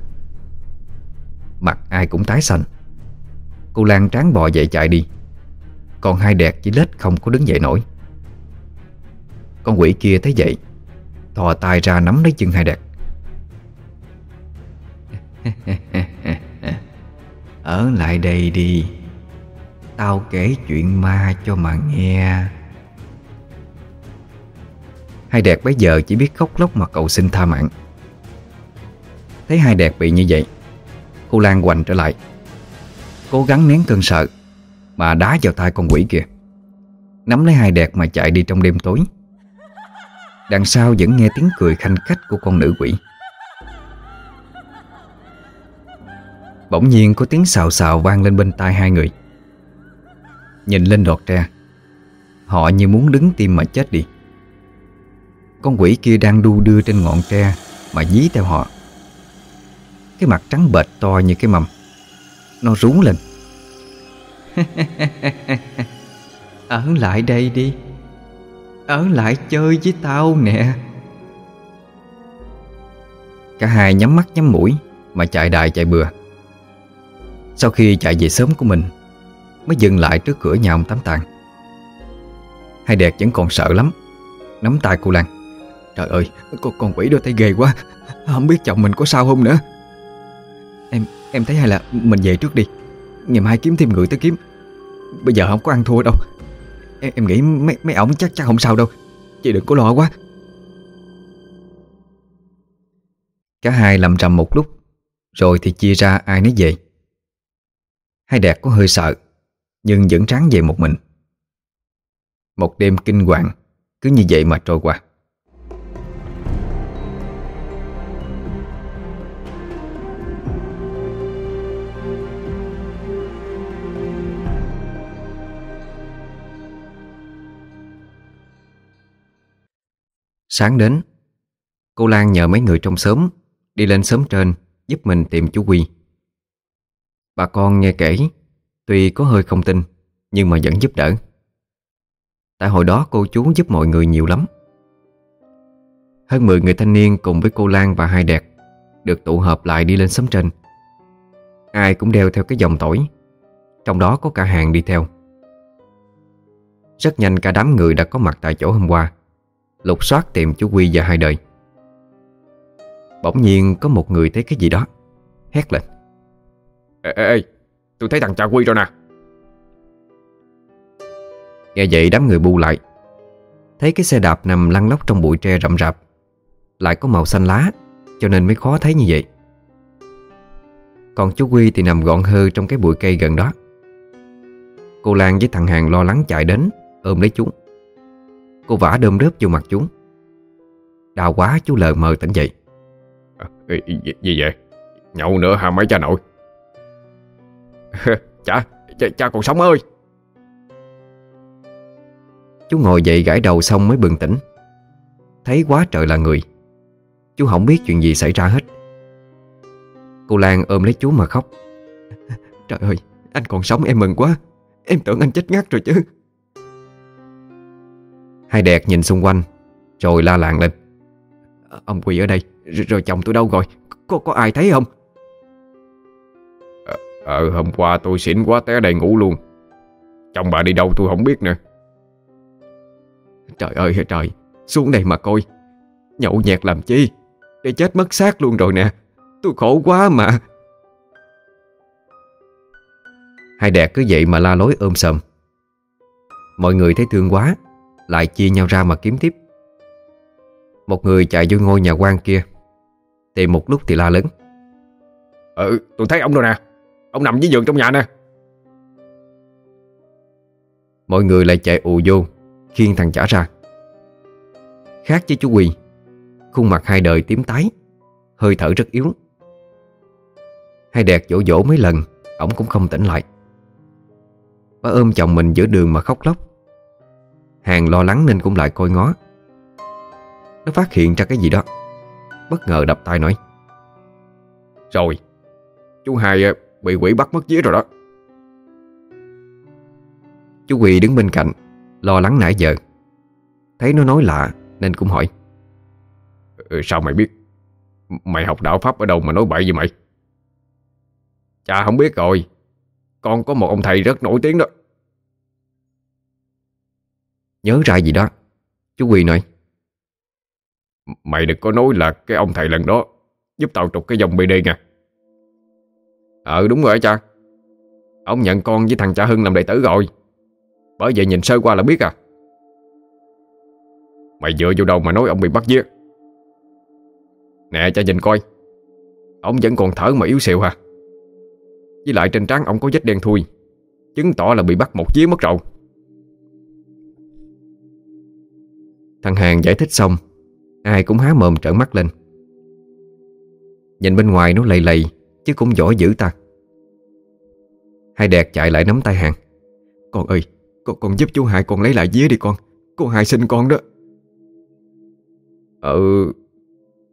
Mặt ai cũng tái xanh. Cô Lan tráng bò dậy chạy đi. Còn hai đẹp chỉ lết không có đứng dậy nổi. Con quỷ kia thấy vậy, Thò tay ra nắm lấy chân hai đẹp *laughs* Ở lại đây đi, Tao kể chuyện ma cho mà nghe. Hai đẹp bấy giờ chỉ biết khóc lóc mà cầu xin tha mạng. Thấy hai đẹp bị như vậy Cô Lan hoành trở lại, Cố gắng nén cơn sợ Mà đá vào tay con quỷ kia. Nắm lấy hai đẹp mà chạy đi trong đêm tối. Đằng sau vẫn nghe tiếng cười khanh khách của con nữ quỷ. Bỗng nhiên có tiếng xào xào vang lên bên tai hai người. Nhìn lên đọt tre, Họ như muốn đứng tim mà chết đi. Con quỷ kia đang đu đưa trên ngọn tre Mà dí theo họ. Cái mặt trắng bệch to như cái mầm. Nó rú lên. *laughs* Ở lại đây đi. Ở lại chơi với tao nè. Cả hai nhắm mắt nhắm mũi Mà chạy đài chạy bừa. Sau khi chạy về sớm của mình, Mới dừng lại trước cửa nhà ông Tám Tàng. Hai đẹp vẫn còn sợ lắm. Nắm tay cô Lan. Trời ơi con, con quỷ đôi tay ghê quá. Không biết chồng mình có sao không nữa. Em em thấy hay là mình về trước đi. Ngày mai kiếm thêm người tới kiếm. Bây giờ không có ăn thua đâu. Em, em nghĩ mấy, mấy ổng chắc chắc không sao đâu. Chị đừng có lo quá. Cả hai lầm rầm một lúc Rồi thì chia ra ai nấy về. Hai đẹp có hơi sợ Nhưng vẫn ráng về một mình. Một đêm kinh hoàng Cứ như vậy mà trôi qua. Sáng đến, Cô Lan nhờ mấy người trong xóm Đi lên xóm trên Giúp mình tìm chú Quy. Bà con nghe kể, Tuy có hơi không tin, Nhưng mà vẫn giúp đỡ. Tại hồi đó cô chú giúp mọi người nhiều lắm. Hơn 10 người thanh niên cùng với cô Lan và hai đẹp Được tụ hợp lại đi lên xóm trên. Ai cũng đeo theo cái dòng tỏi, Trong đó có cả hàng đi theo. Rất nhanh cả đám người đã có mặt tại chỗ hôm qua. Lục soát tìm chú Quy và hai đời. Bỗng nhiên có một người thấy cái gì đó Hét lên. Ê, ê, ê tôi thấy thằng cha Quy rồi nè. Nghe vậy đám người bu lại. Thấy cái xe đạp nằm lăn lóc trong bụi tre rậm rạp Lại có màu xanh lá Cho nên mới khó thấy như vậy. Còn chú Quy thì nằm gọn hơ Trong cái bụi cây gần đó. Cô Lan với thằng Hàng lo lắng chạy đến Ôm lấy chúng Cô vả đơm đớp vô mặt chú Đau quá chú lờ mờ tỉnh dậy. À, gì, gì vậy? Nhậu nữa hả mấy cha nội? *laughs* Cha, cha Cha còn sống ơi. Chú ngồi dậy gãi đầu xong mới bừng tỉnh. Thấy quá trời là người. Chú không biết chuyện gì xảy ra hết. Cô Lan ôm lấy chú mà khóc. *laughs* Trời ơi Anh còn sống em mừng quá. Em tưởng anh chết ngắt rồi chứ Hai đẹt nhìn xung quanh Rồi la làng lên. Ông quỳ ở đây Rồi, rồi chồng tôi đâu rồi? Có có ai thấy không? Ờ, ờ hôm qua tôi xỉn quá té đây ngủ luôn. Chồng bà đi đâu tôi không biết nữa. Trời ơi trời Xuống đây mà coi. Nhậu nhẹt làm chi? Để chết mất xác luôn rồi nè. Tôi khổ quá mà. Hai đẹt cứ vậy mà la lối ôm sầm. Mọi người thấy thương quá lại chia nhau ra mà kiếm tiếp. Một người chạy vô ngôi nhà quan kia Tìm một lúc thì la lớn. Ừ tôi thấy ông rồi nè. Ông nằm dưới giường trong nhà nè. Mọi người lại chạy ù vô Khiêng thằng chả ra. Khác với chú Quỳ Khuôn mặt hai đời tím tái Hơi thở rất yếu. Hai đẹp dỗ dỗ mấy lần Ông cũng không tỉnh lại. Bà ôm chồng mình giữa đường mà khóc lóc Hàng lo lắng nên cũng lại coi ngó. Nó phát hiện ra cái gì đó. Bất ngờ đập tay nói. Rồi Chú hai ờ, bị quỷ bắt mất vía rồi đó. Chú Quỳ đứng bên cạnh Lo lắng nãy giờ. Thấy nó nói lạ nên cũng hỏi. Ừ, Sao mày biết? Mày học đạo Pháp ở đâu mà nói bậy vậy mày? Cha không biết rồi. Con có một ông thầy rất nổi tiếng đó Nhớ ra gì đó. Chú Quỳ nói. Mày đừng có nói là cái ông thầy lần đó Giúp tao trục cái dòng BD nha. Ờ đúng rồi cha. Ông nhận con với thằng cha Hưng làm đệ tử rồi. Bởi vậy nhìn sơ qua là biết à. Mày dựa vô đâu mà nói ông bị bắt giết. Nè cha nhìn coi. Ông vẫn còn thở mà yếu xìu hả? Với lại trên trán ông có vết đen thui. Chứng tỏ là bị bắt một vía mất rồi Thằng Hàng giải thích xong Ai cũng há mồm trợn mắt lên. Nhìn bên ngoài nó lầy lầy Chứ cũng giỏi dữ ta. Hai đẹp chạy lại nắm tay Hàng Con ơi con, con giúp chú hải con lấy lại vía đi con. Cô hải xin con đó. Ừ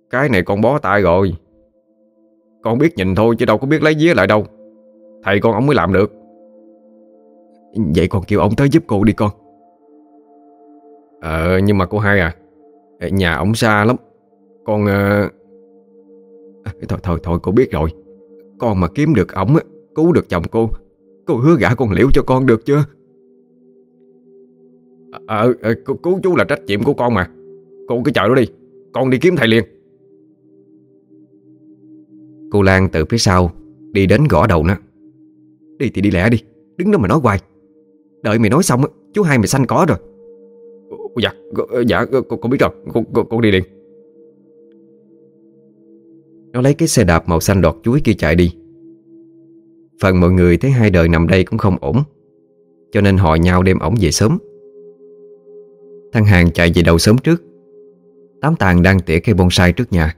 Cái này con bó tay rồi. Con biết nhìn thôi chứ đâu có biết lấy vía lại đâu. Thầy con ông mới làm được. Vậy con kêu ông tới giúp cô đi con. Ờ nhưng mà cô hai à Nhà ổng xa lắm. Con uh... Thôi thôi thôi cô biết rồi. Con mà kiếm được ổng Cứu được chồng cô Cô hứa gả con liễu cho con được chưa? Ờ à, à, cứu chú là trách nhiệm của con mà. Cô cứ chờ đó đi Con đi kiếm thầy liền. Cô Lan từ phía sau Đi đến gõ đầu nó. Đi thì đi lẹ đi Đứng đó mà nói hoài. Đợi mày nói xong Chú hai mày xanh có rồi. Dạ Dạ con, con biết rồi. Con, con, con đi liền. Nó lấy cái xe đạp màu xanh đọt chuối kia chạy đi. Phần mọi người thấy hai đời nằm đây cũng không ổn Cho nên họ nhau đem ổng về sớm. Thằng Hàng chạy về đầu sớm trước. Tám tàng đang tỉa cây bonsai trước nhà.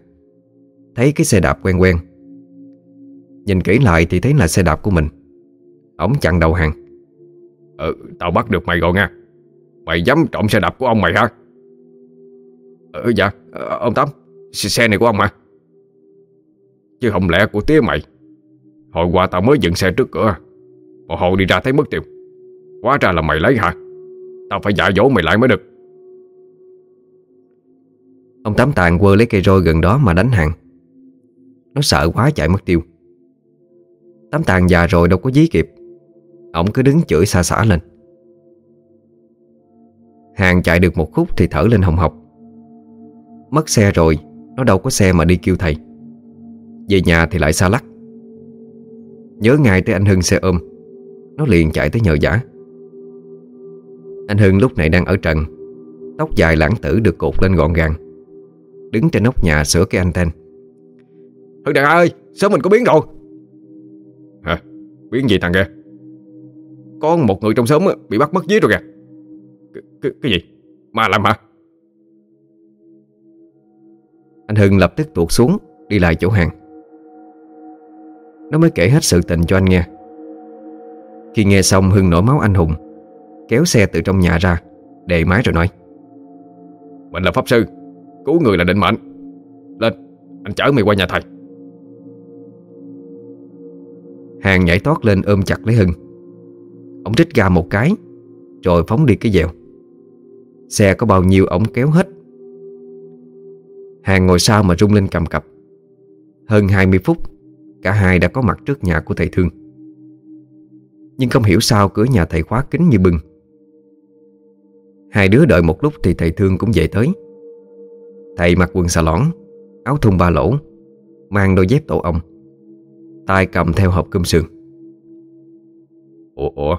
Thấy cái xe đạp quen quen. Nhìn kỹ lại thì thấy là xe đạp của mình. Ổng chặn đầu hàng. Ừ, tao bắt được mày rồi nha Mày dám trộm xe đạp của ông mày hả? Ừ dạ ờ, Ông Tám, Xe này của ông mà Chứ không lẽ của tía mày? Hồi qua tao mới dựng xe trước cửa. Bộ hồi đi ra thấy mất tiêu. Quá ra là mày lấy hả? Tao phải giả dỗ mày lại mới được. Ông Tám Tàng quơ lấy cây roi gần đó mà đánh hàng. Nó sợ quá chạy mất tiêu. Tám Tàng già rồi đâu có dí kịp. Ông cứ đứng chửi xa xả lên. Hàng chạy được một khúc thì thở lên hồng học Mất xe rồi Nó đâu có xe mà đi kêu thầy. Về nhà thì lại xa lắc. Nhớ ngay tới anh Hưng xe ôm Nó liền chạy tới nhờ giả Anh Hưng lúc này đang ở trần Tóc dài lãng tử được cột lên gọn gàng. Đứng trên nóc nhà sửa cái anten. Hưng Đạt ơi Sớm mình có biến rồi. Hả? Biến gì thằng kia Có một người trong xóm bị bắt mất dí rồi kìa cái, cái gì? Ma làm hả? Anh Hưng lập tức tuột xuống Đi lại chỗ hàng. Nó mới kể hết sự tình cho anh nghe. Khi nghe xong Hưng nổi máu anh hùng Kéo xe từ trong nhà ra Đề máy rồi nói. Mình là pháp sư Cứu người là định mệnh. Lên anh chở mày qua nhà thầy. Hàng nhảy toát lên ôm chặt lấy Hưng. Ông trích ga một cái Rồi phóng đi cái dèo Xe có bao nhiêu ổng kéo hết. Hàng ngồi sau mà rung lên cầm cập. Hơn 20 phút Cả hai đã có mặt trước nhà của thầy Thương. Nhưng không hiểu sao cửa nhà thầy khóa kín như bưng Hai đứa đợi một lúc thì thầy Thương cũng về tới. Thầy mặc quần xà lõn Áo thun ba lỗ Mang đôi dép tổ ong. Tay cầm theo hộp cơm sườn. Ủa, ủa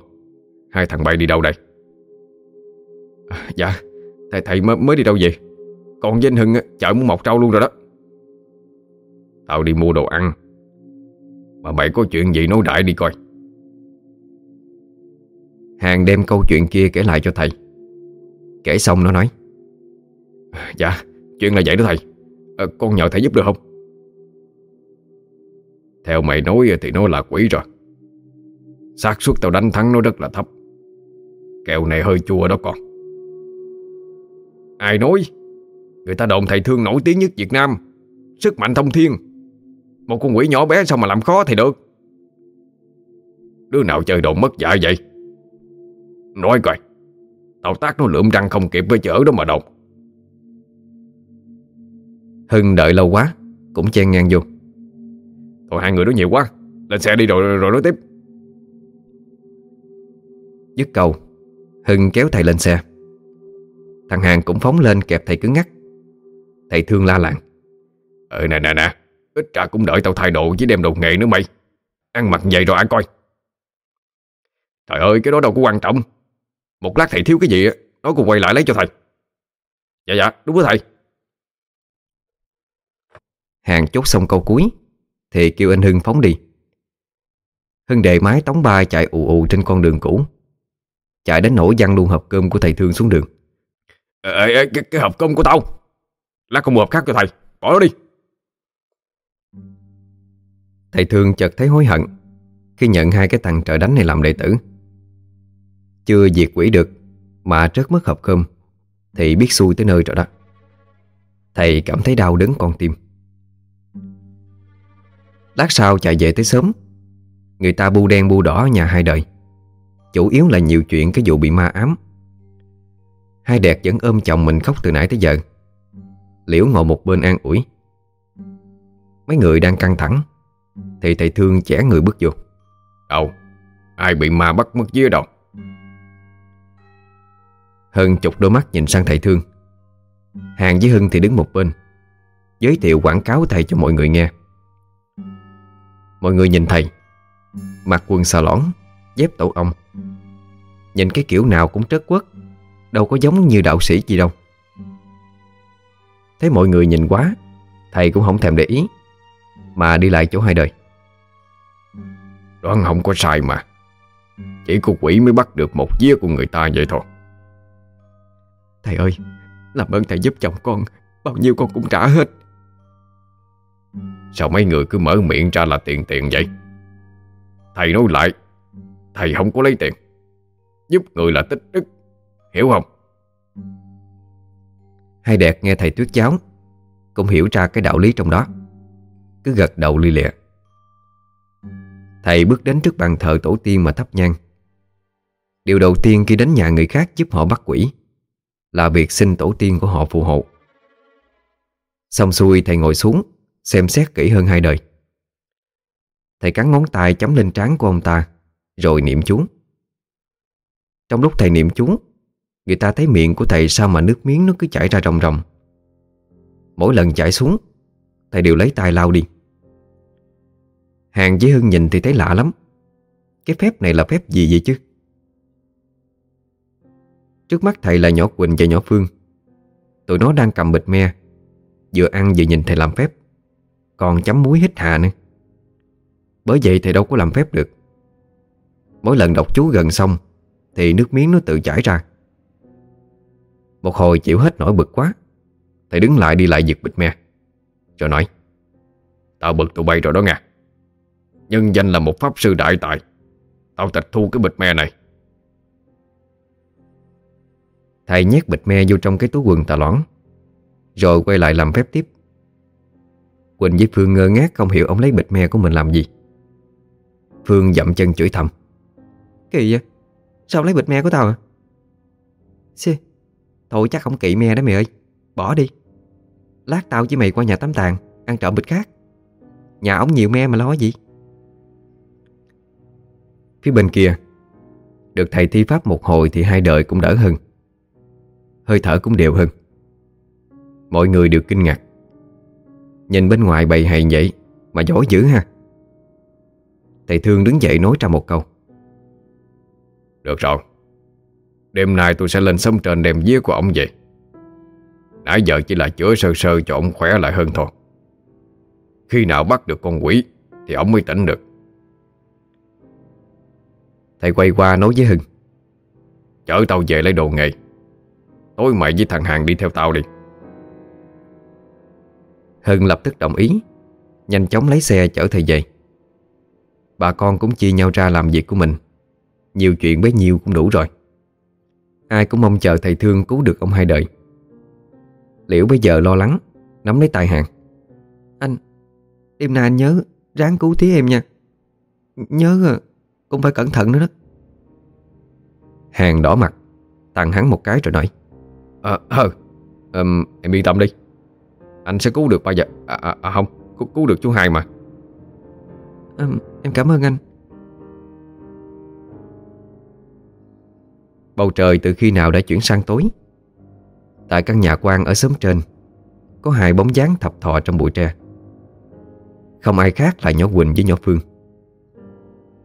Hai thằng bay đi đâu đây? À, Dạ Thầy thầy mới, mới đi đâu vậy Còn với anh Hưng chợ muốn mọc trâu luôn rồi đó. Tao đi mua đồ ăn. Mà mày có chuyện gì nói đại đi coi. Hàng đem câu chuyện kia kể lại cho thầy. Kể xong nó nói Dạ Chuyện là vậy đó thầy. À, Con nhờ thầy giúp được không? Theo mày nói thì nó là quỷ rồi. Xác suất tao đánh thắng nó rất là thấp. Kẹo này hơi chua đó con. Ai nói? Người ta đồn thầy thương nổi tiếng nhất Việt Nam. Sức mạnh thông thiên. Một con quỷ nhỏ bé sao mà làm khó thì được? Đứa nào chơi đồn mất dạy vậy? Nói coi Tao tác nó lượm răng không kịp với chở đó mà đồn. Hưng đợi lâu quá Cũng chen ngang vô. Thôi hai người đó nhiều quá Lên xe đi rồi rồi nói tiếp. Dứt câu Hưng kéo thầy lên xe Thằng Hàng cũng phóng lên kẹp thầy cứng ngắt Thầy thương la làng. Ừ nè nè nè, Ít ra cũng đợi tao thay đồ với đem đồ nghề nữa mày. Ăn mặc vậy rồi ăn coi. Trời ơi, cái đó đâu có quan trọng. Một lát thầy thiếu cái gì Nó cũng quay lại lấy cho thầy. Dạ dạ đúng với thầy. Hàng chốt xong câu cuối, Thì kêu anh Hưng phóng đi. Hưng đề máy tống ba chạy ù ù trên con đường cũ. Chạy đến nổ văng luôn hộp cơm của thầy Thương xuống đường ê, ê, cái, cái hộp cơm của tao. Lát con mua hộp khác cho thầy. Bỏ nó đi. Thầy Thương chợt thấy hối hận Khi nhận hai cái thằng trợ đánh này làm đệ tử. Chưa diệt quỷ được Mà rớt mất hộp cơm Thì biết xui tới nơi rồi đó. Thầy cảm thấy đau đớn con tim. Lát sau chạy về tới sớm Người ta bu đen bu đỏ nhà hai đời. Chủ yếu là nhiều chuyện cái vụ bị ma ám. Hai đẹp vẫn ôm chồng mình khóc từ nãy tới giờ. Liễu ngồi một bên an ủi. Mấy người đang căng thẳng. Thì thầy thương trẻ người bước vô. Đâu? Ai bị ma bắt mất dưới đâu? Hân chục đôi mắt nhìn sang thầy thương. Hàng với Hưng thì đứng một bên Giới thiệu quảng cáo thầy cho mọi người nghe. Mọi người nhìn thầy Mặc quần xà lõn Dép tổ ong. Nhìn cái kiểu nào cũng trất quất Đâu có giống như đạo sĩ gì đâu. Thấy mọi người nhìn quá Thầy cũng không thèm để ý Mà đi lại chỗ hai đời. Đoán không có sai mà. Chỉ có quỷ mới bắt được một vía của người ta vậy thôi. Thầy ơi Làm ơn thầy giúp chồng con Bao nhiêu con cũng trả hết. Sao mấy người cứ mở miệng ra là tiền tiền vậy? Thầy nói lại Thầy không có lấy tiền. Giúp người là tích đức Hiểu không? Hai đẹp nghe thầy tuyết giáo Cũng hiểu ra cái đạo lý trong đó. Cứ gật đầu ly lịa. Thầy bước đến trước bàn thờ tổ tiên mà thắp nhang. Điều đầu tiên khi đến nhà người khác giúp họ bắt quỷ Là việc xin tổ tiên của họ phù hộ. Xong xuôi thầy ngồi xuống, Xem xét kỹ hơn hai đời. Thầy cắn ngón tay chấm lên trán của ông ta, Rồi niệm chú. Trong lúc thầy niệm chú Người ta thấy miệng của thầy sao mà nước miếng nó cứ chảy ra ròng ròng? Mỗi lần chảy xuống, Thầy đều lấy tay lau đi. Hàng với Hưng nhìn thì thấy lạ lắm. Cái phép này là phép gì vậy chứ? Trước mắt thầy là nhỏ Quỳnh và nhỏ Phương. Tụi nó đang cầm bịch me, Vừa ăn vừa nhìn thầy làm phép. Còn chấm muối hít hà nữa. Bởi vậy thầy đâu có làm phép được. Mỗi lần đọc chú gần xong, Thì nước miếng nó tự chảy ra. Một hồi chịu hết nổi bực quá. Thầy đứng lại đi lại giật bịch me. Rồi nói Tao bực tụi bay rồi đó nha Nhân danh là một pháp sư đại tài. Tao tịch thu cái bịch me này. Thầy nhét bịch me vô trong cái túi quần tà lõn Rồi quay lại làm phép tiếp. Quỳnh với Phương ngơ ngác không hiểu ông lấy bịch me của mình làm gì. Phương dậm chân chửi thầm Kỳ vậy? Sao ông lấy bịch me của tao à? Xê, thôi chắc không kỵ me đó mày ơi. Bỏ đi. Lát tao với mày qua nhà tắm tàn Ăn trộm bịch khác. Nhà ông nhiều me mà lo gì? Phía bên kia, Được thầy thi pháp một hồi Thì hai đời cũng đỡ hơn. Hơi thở cũng đều hơn. Mọi người đều kinh ngạc. Nhìn bên ngoài bầy hầy vậy Mà giỏi dữ ha. Thầy Thương đứng dậy nói ra một câu. Được rồi. Đêm nay tôi sẽ lên sớm trên đem vía của ông về. Nãy giờ chỉ là chữa sơ sơ cho ông khỏe lại hơn thôi. Khi nào bắt được con quỷ, Thì ông mới tỉnh được. Thầy quay qua nói với Hưng, Chở tao về lấy đồ nghề. Tối mày với thằng Hàng đi theo tao đi. Hưng lập tức đồng ý, Nhanh chóng lấy xe chở thầy về. Bà con cũng chia nhau ra làm việc của mình. Nhiều chuyện bấy nhiêu cũng đủ rồi. Ai cũng mong chờ thầy thương cứu được ông hai đời. Liễu bây giờ lo lắng Nắm lấy tay hàng. Anh Đêm nay anh nhớ ráng cứu tí em nha. Nhớ à, Cũng phải cẩn thận nữa đó. Hàng đỏ mặt Tặng hắn một cái rồi nói. Ờ, ờ um, Em yên tâm đi. Anh sẽ cứu được bao giờ À, à, à không, cứu, cứu được chú hai mà. À, Em cảm ơn anh. Bầu trời từ khi nào đã chuyển sang tối? Tại căn nhà quan ở xóm trên, Có hai bóng dáng thập thọ trong bụi tre. Không ai khác là nhỏ Quỳnh với nhỏ Phương.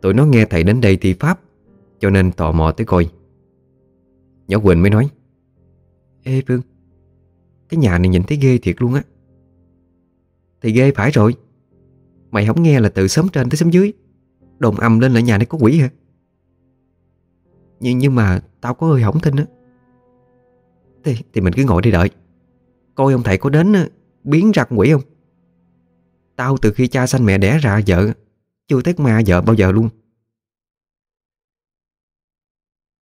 Tụi nó nghe thầy đến đây thi pháp, Cho nên tò mò tới coi. Nhỏ Quỳnh mới nói, Ê Phương, Cái nhà này nhìn thấy ghê thiệt luôn á. Thì ghê phải rồi. Mày không nghe là từ xóm trên tới xóm dưới, Đồn âm lên là nhà này có quỷ hả? Nhưng, nhưng mà Tao có hơi hỏng tin á. Thì, thì mình cứ ngồi đi đợi. Coi ông thầy có đến ờ, biến ra con quỷ không? Tao từ khi cha sanh mẹ đẻ ra vợ Chưa thấy ma vợ bao giờ luôn.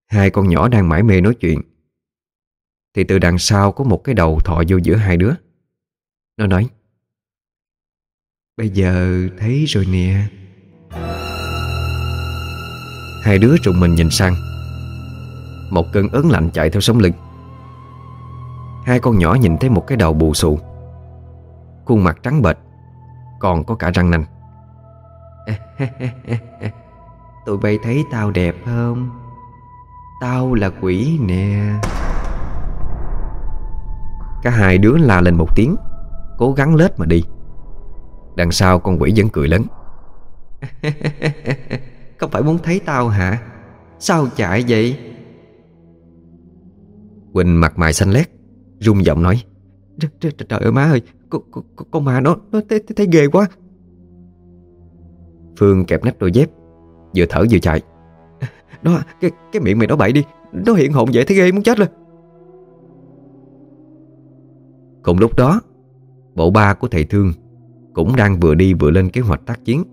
Hai con nhỏ đang mải mê nói chuyện. Thì từ đằng sau có một cái đầu thọ vô giữa hai đứa. Nó nói Bây giờ thấy rồi nè. Hai đứa trùng mình nhìn sang. Một cơn ớn lạnh chạy theo sống lưng. Hai con nhỏ nhìn thấy một cái đầu bù xù Khuôn mặt trắng bệch Còn có cả răng nanh. *laughs* Tụi bay thấy tao đẹp không? Tao là quỷ nè. Cả hai đứa la lên một tiếng Cố gắng lết mà đi. Đằng sau con quỷ vẫn cười lớn. *laughs* Không phải muốn thấy tao hả? Sao chạy vậy Quỳnh mặt mày xanh lét rung giọng nói Trời, trời, ơi má ơi Con, con, con ma nó nó thấy, thấy ghê quá. Phương kẹp nách đôi dép Vừa thở vừa chạy. Đó cái, cái miệng mày nó bậy đi Nó hiện hồn vậy thấy ghê muốn chết lên Cùng lúc đó Bộ ba của thầy Thương Cũng đang vừa đi vừa lên kế hoạch tác chiến.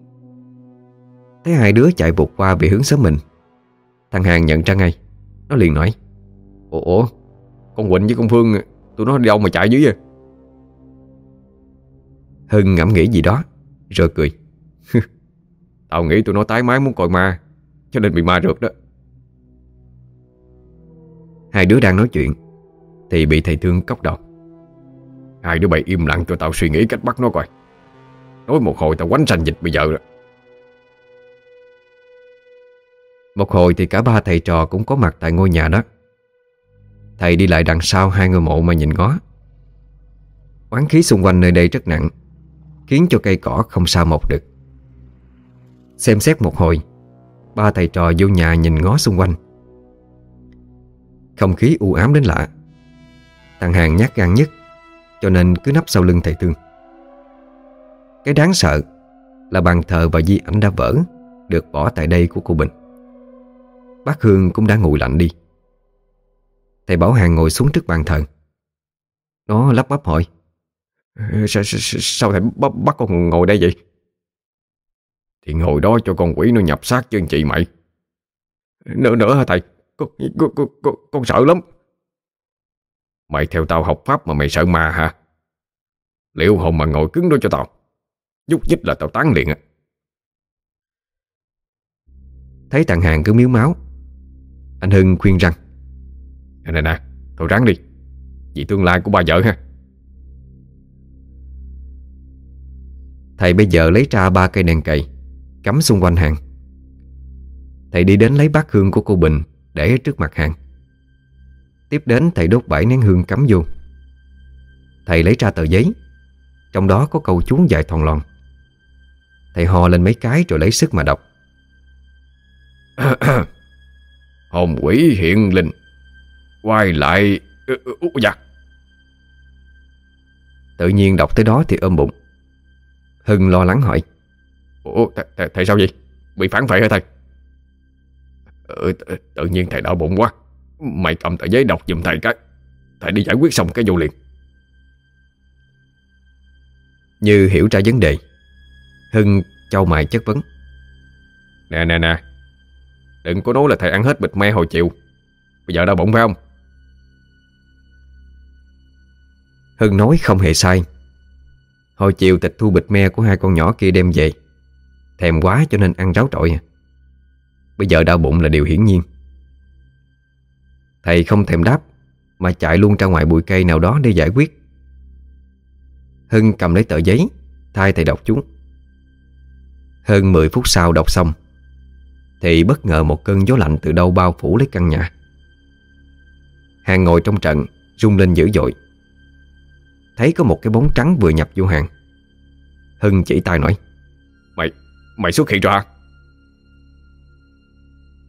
Thấy hai đứa chạy vụt qua về hướng xóm mình Thằng Hàng nhận ra ngay Nó liền nói Ủa con Quỳnh với con Phương, Tụi nó đi đâu mà chạy dưới vậy? Hưng ngẫm nghĩ gì đó Rồi cười. cười *laughs* Tao nghĩ tụi nó tái mái muốn coi ma Cho nên bị ma rượt đó. Hai đứa đang nói chuyện, Thì bị thầy Thương cốc đầu. Hai đứa bày im lặng cho tao suy nghĩ cách bắt nó coi. Nói một hồi tao quánh sành dịch bây giờ rồi. Một hồi thì cả ba thầy trò cũng có mặt tại ngôi nhà đó. Thầy đi lại đằng sau hai ngôi mộ mà nhìn ngó. Oán khí xung quanh nơi đây rất nặng, Khiến cho cây cỏ không sao mọc được. Xem xét một hồi, Ba thầy trò vô nhà nhìn ngó xung quanh. Không khí u ám đến lạ, Thằng Hàng nhát gan nhất, Cho nên cứ nấp sau lưng thầy thương. Cái đáng sợ Là bàn thờ và di ảnh đã vỡ, Được bỏ tại đây của cô Bình. Bác Hương cũng đã nguội lạnh đi. Thầy Bảo Hàng ngồi xuống trước bàn thờ. Nó lắp bắp hỏi. Sao, sao, sao thầy bắt, bắt con ngồi đây vậy? Thì ngồi đó cho con quỷ nó nhập xác chứ chị mày? Nữa nữa hả thầy? Con, con, con, con, con sợ lắm. Mày theo tao học pháp mà mày sợ ma hả? Liệu hồn mà ngồi cứng đó cho tao? Giúp dích là tao tán liền à. Thấy thằng Hàng cứ miếu máu Anh Hưng khuyên rằng Nè nè nè Thôi ráng đi. Vì tương lai của ba vợ ha. Thầy bây giờ lấy ra ba cây đèn cầy Cắm xung quanh hàng. Thầy đi đến lấy bát hương của cô Bình Để trước mặt hàng. Tiếp đến thầy đốt bảy nén hương cắm vô. Thầy lấy ra tờ giấy Trong đó có câu chú dài thòn lòn Thầy hò lên mấy cái rồi lấy sức mà đọc. *coughs* Hồn quỷ hiện linh Quay lại Út dạ. Tự nhiên đọc tới đó thì ôm bụng. Hưng lo lắng hỏi. Ủa th thầy sao vậy? Bị phản phệ hả thầy? Ừ, Tự nhiên thầy đau bụng quá. Mày cầm tờ giấy đọc giùm thầy cái. Thầy đi giải quyết xong cái vô liền. Như hiểu ra vấn đề Hưng châu mày chất vấn. Nè nè nè. Đừng có nói là thầy ăn hết bịch me hồi chiều. Bây giờ đau bụng phải không Hưng nói không hề sai. Hồi chiều tịch thu bịch me của hai con nhỏ kia đem về. Thèm quá cho nên ăn ráo trội à. Bây giờ đau bụng là điều hiển nhiên. Thầy không thèm đáp, Mà chạy luôn ra ngoài bụi cây nào đó để giải quyết. Hưng cầm lấy tờ giấy, Thay thầy đọc chúng. Hơn 10 phút sau đọc xong, Thì bất ngờ một cơn gió lạnh từ đâu bao phủ lấy căn nhà. Hàng ngồi trong trận Rung lên dữ dội. Thấy có một cái bóng trắng vừa nhập vô hàng. Hưng chỉ tay nói Mày, mày xuất hiện ra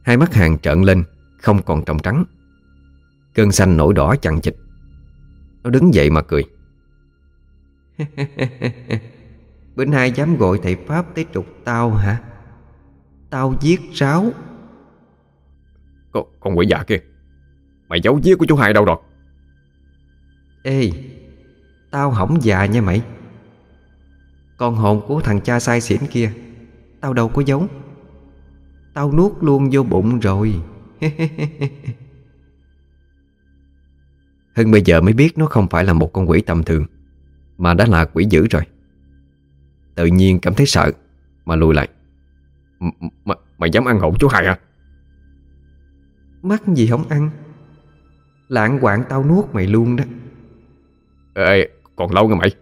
Hai mắt hàng trợn lên Không còn trọng trắng. Cơn xanh nổi đỏ chằng chịch Nó đứng dậy mà cười. *laughs* Bữa nay dám gọi thầy Pháp tới trục tao hả? Tao giết ráo. Con, con quỷ già kia Mày giấu giết của chú hai đâu rồi? Ê Tao hỏng già nha mày. Con hồn của thằng cha sai xỉn kia Tao đâu có giấu. Tao nuốt luôn vô bụng rồi. *laughs* Hưng bây giờ mới biết nó không phải là một con quỷ tầm thường Mà đã là quỷ dữ rồi. Tự nhiên cảm thấy sợ Mà lùi lại. M Mày dám ăn hồn chú hai à? Mắc gì không ăn? Lạng quạng tao nuốt mày luôn đó. Ê còn lâu nghe mày?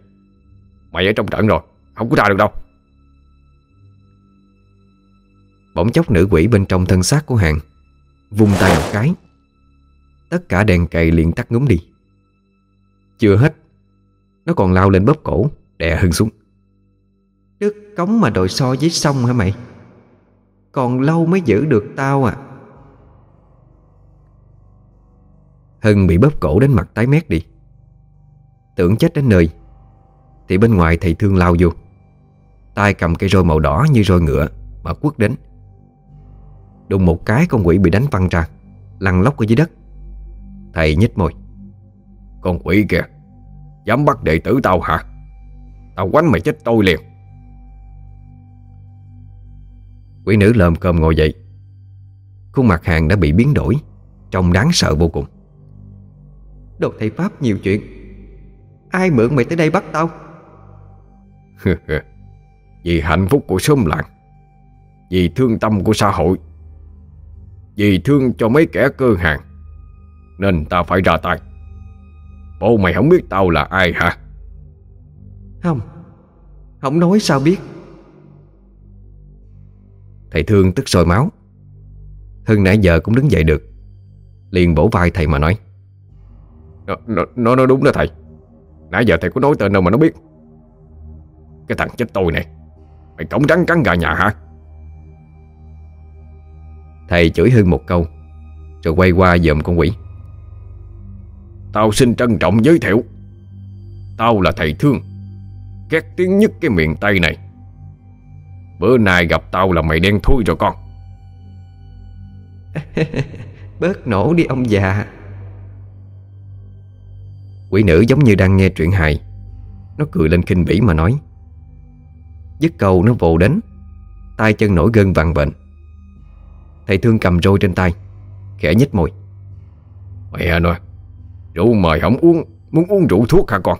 Mày ở trong trận rồi, Không có ra được đâu. Bỗng chốc nữ quỷ bên trong thân xác của hàng Vung tay một cái. Tất cả đèn cầy liền tắt ngúm đi. Chưa hết, Nó còn lao lên bóp cổ, Đè Hưng xuống. Đức cống mà đội so với sông hả mày? Còn lâu mới giữ được tao à? Hưng bị bóp cổ đến mặt tái mét đi. Tưởng chết đến nơi. Thì bên ngoài thầy thương lao vô. Tay cầm cây roi màu đỏ như roi ngựa Mà quất đến. Đùng một cái con quỷ bị đánh văng ra Lăn lóc ở dưới đất. Thầy nhếch môi. Con quỷ kìa Dám bắt đệ tử tao hả? Tao quánh mày chết tôi liền. Quỷ nữ lơm cơm ngồi dậy. Khuôn mặt hàng đã bị biến đổi Trông đáng sợ vô cùng. Đồ thầy Pháp nhiều chuyện Ai mượn mày tới đây bắt tao? *laughs* Vì hạnh phúc của xóm làng Vì thương tâm của xã hội Vì thương cho mấy kẻ cơ hàng Nên tao phải ra tay. Bộ mày không biết tao là ai hả? Không Không nói sao biết. Thầy thương tức sôi máu. Hưng nãy giờ cũng đứng dậy được. Liền bổ vai thầy mà nói. Nó, nó, nó nói đúng đó thầy Nãy giờ thầy có nói tên đâu mà nó biết? Cái thằng chết tôi này Mày cổng trắng cắn gà nhà hả? Thầy chửi Hưng một câu Rồi quay qua dòm con quỷ. Tao xin trân trọng giới thiệu Tao là thầy thương Ghét tiếng nhất cái miền Tây này. Bữa nay gặp tao là mày đen thui rồi con. *laughs* Bớt nổ đi ông già Quỷ nữ giống như đang nghe truyện hài. Nó cười lên khinh bỉ mà nói Dứt câu nó vồ đến tay chân nổi gân vặn bệnh Thầy thương cầm roi trên tay Khẽ nhếch môi. Mẹ nói Rượu mời không uống Muốn uống rượu thuốc hả con?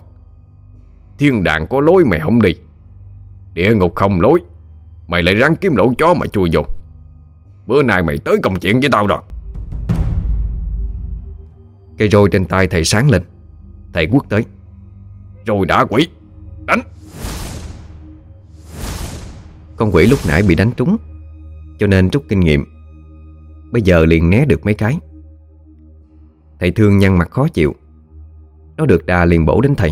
Thiên đàng có lối mày không đi. Địa ngục không lối Mày lại rắn kiếm lỗ chó mà chui vô. Bữa nay mày tới công chuyện với tao rồi. Cây roi trên tay thầy sáng lên Thầy quất tới Rồi đã quỷ. Đánh. Con quỷ lúc nãy bị đánh trúng, Cho nên rút kinh nghiệm. Bây giờ liền né được mấy cái. Thầy thương nhăn mặt khó chịu. Nó được đà liền bổ đến thầy.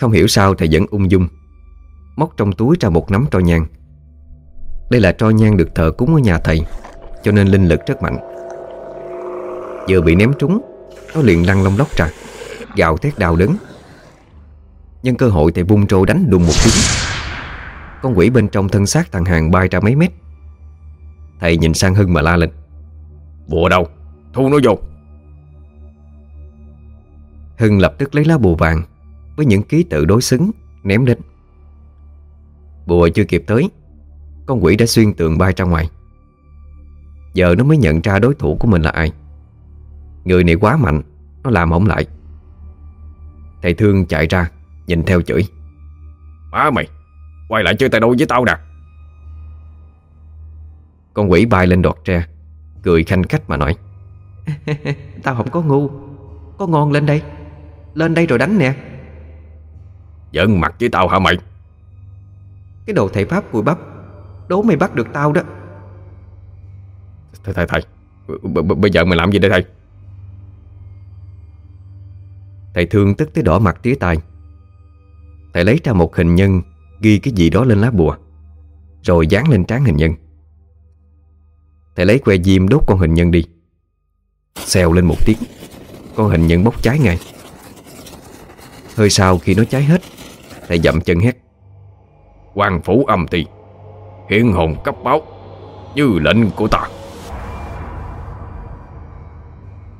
Không hiểu sao thầy vẫn ung dung, Móc trong túi ra một nắm tro nhang. Đây là tro nhang được thờ cúng ở nhà thầy, Cho nên linh lực rất mạnh. Vừa bị ném trúng nó liền lăn lông lóc ra, Gào thét đau đớn. Nhân cơ hội thầy vung trô đánh đùng một tiếng. Con quỷ bên trong thân xác thằng hàng bay ra mấy mét. Thầy nhìn sang Hưng mà la lên, Bùa đâu? Thu nó vô. Hưng lập tức lấy lá bùa vàng Với những ký tự đối xứng Ném lên. Bùa chưa kịp tới, Con quỷ đã xuyên tường bay ra ngoài. Giờ nó mới nhận ra đối thủ của mình là ai. Người này quá mạnh Nó làm không lại. Thầy thương chạy ra Nhìn theo chửi. Má mày Quay lại chơi tay đôi với tao nè. Con quỷ bay lên đọt tre Cười khanh khách mà nói. *laughs* Tao không có ngu Có ngon lên đây. Lên đây rồi đánh nè. Giận mặt với tao hả mày? Cái đồ thầy Pháp cùi bắp Đố mày bắt được tao đó. Thầy thầy thầy Bây giờ mày làm gì đây thầy Thầy thương tức tới đỏ mặt tía tai. Thầy lấy ra một hình nhân, Ghi cái gì đó lên lá bùa, Rồi dán lên trán hình nhân. Thầy lấy que diêm đốt con hình nhân đi. Xèo lên một tiếng Con hình nhân bốc cháy ngay. Hơi sau khi nó cháy hết, Thầy dậm chân hét. Quan phủ âm ti Hiện hồn cấp báo, Như lệnh của ta.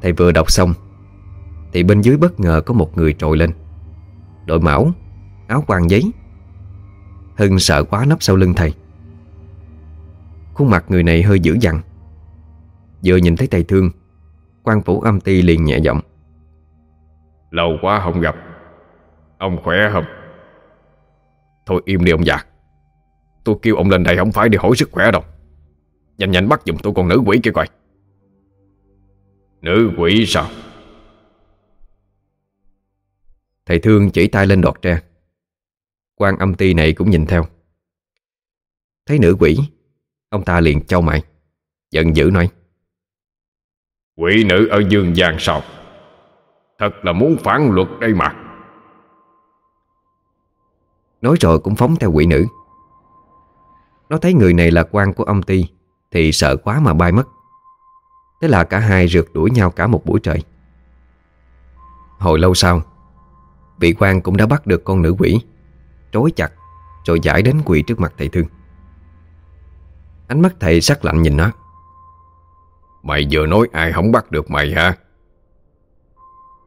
Thầy vừa đọc xong thì bên dưới bất ngờ có một người trồi lên. Đội mão, Áo quàng giấy. Hưng sợ quá nấp sau lưng thầy. Khuôn mặt người này hơi dữ dằn. Vừa nhìn thấy thầy thương, quan phủ âm ti liền nhẹ giọng. Lâu quá không gặp. Ông khỏe không? Thôi im đi ông già. Tôi kêu ông lên đây không phải để hỏi sức khỏe đâu. Nhanh nhanh bắt giùm tôi con nữ quỷ kia coi. Nữ quỷ sao? Thầy thương chỉ tay lên đọt tre. Quan âm ti này cũng nhìn theo. Thấy nữ quỷ Ông ta liền trao mày Giận dữ nói. Quỷ nữ ở dương gian sao? Thật là muốn phản luật đây mà. Nói rồi cũng phóng theo quỷ nữ. Nó thấy người này là quan của âm ti Thì sợ quá mà bay mất. Thế là cả hai rượt đuổi nhau cả một buổi trời. Hồi lâu sau Vị quan cũng đã bắt được con nữ quỷ. Trối chặt Rồi giải đến quỳ trước mặt thầy thương. Ánh mắt thầy sắc lạnh nhìn nó. Mày vừa nói ai không bắt được mày hả?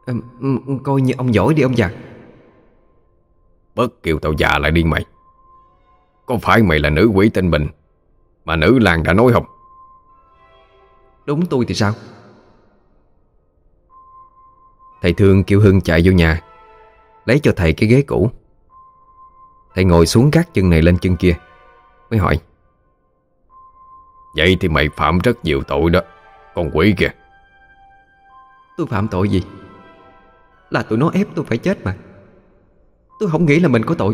À, Coi như ông giỏi đi ông già. Bớt kêu tao già lại đi mày. Có phải mày là nữ quỷ tên Bình Mà nữ làng đã nói không? Đúng tôi thì sao? Thầy thương kêu Hưng chạy vô nhà Lấy cho thầy cái ghế cũ. Thầy ngồi xuống các chân này lên chân kia Mới hỏi Vậy thì mày phạm rất nhiều tội đó Con quỷ kìa. Tôi phạm tội gì? Là tụi nó ép tôi phải chết mà. Tôi không nghĩ là mình có tội.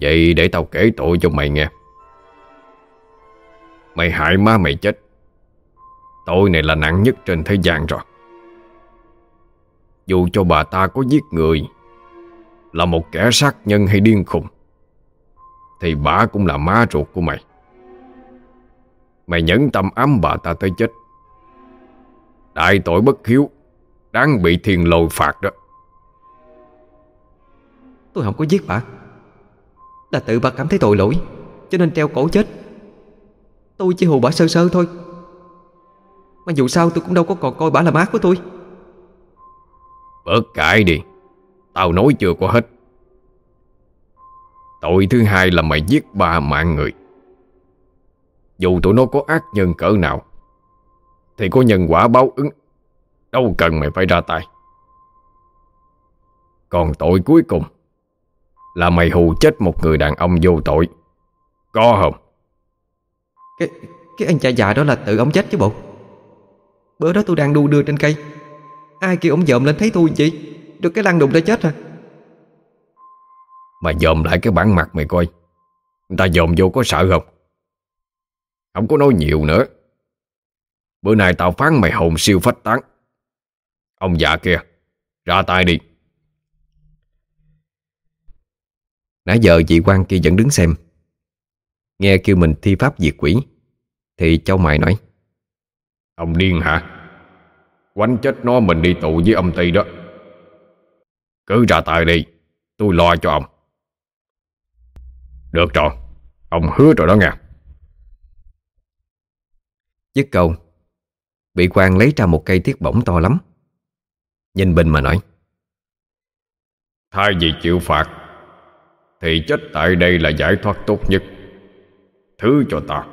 Vậy để tao kể tội cho mày nghe. Mày hại má mày chết. Tội này là nặng nhất trên thế gian rồi dù cho bà ta có giết người, Là một kẻ sát nhân hay điên khùng, Thì bà cũng là má ruột của mày. Mày nhẫn tâm ám bà ta tới chết. Đại tội bất hiếu, Đáng bị thiên lôi phạt đó. Tôi không có giết bà. Là tự bà cảm thấy tội lỗi, Cho nên treo cổ chết. Tôi chỉ hù bà sơ sơ thôi. Mà dù sao tôi cũng đâu có còn coi bà là má của tôi. Bớt cãi đi. Tao nói chưa có hết. Tội thứ hai là mày giết ba mạng người. Dù tụi nó có ác nhân cỡ nào, Thì có nhân quả báo ứng. Đâu cần mày phải ra tay. Còn tội cuối cùng Là mày hù chết một người đàn ông vô tội. Có không? Cái cái anh cha già đó là tự ông chết chứ bộ. Bữa đó tôi đang đu đưa trên cây. Ai kêu ông dòm lên thấy tôi chị Được cái lăn đụng đã chết à Mà dòm lại cái bản mặt mày coi. Người ta dòm vô có sợ không? Không có nói nhiều nữa. Bữa nay tao phán mày hồn siêu phách tán. Ông già kia, Ra tay đi. Nãy giờ vị quan kia vẫn đứng xem. Nghe kêu mình thi pháp diệt quỷ, Thì châu mày nói. Ông điên hả? Quánh chết nó mình đi tù với ông Tây đó. Cứ ra tay đi Tôi lo cho ông. Được rồi Ông hứa rồi đó nghe. Dứt câu Vị quan lấy ra một cây thiết bổng to lắm. Nhìn Bình mà nói Thay vì chịu phạt Thì chết tại đây là giải thoát tốt nhất. Thứ cho ta.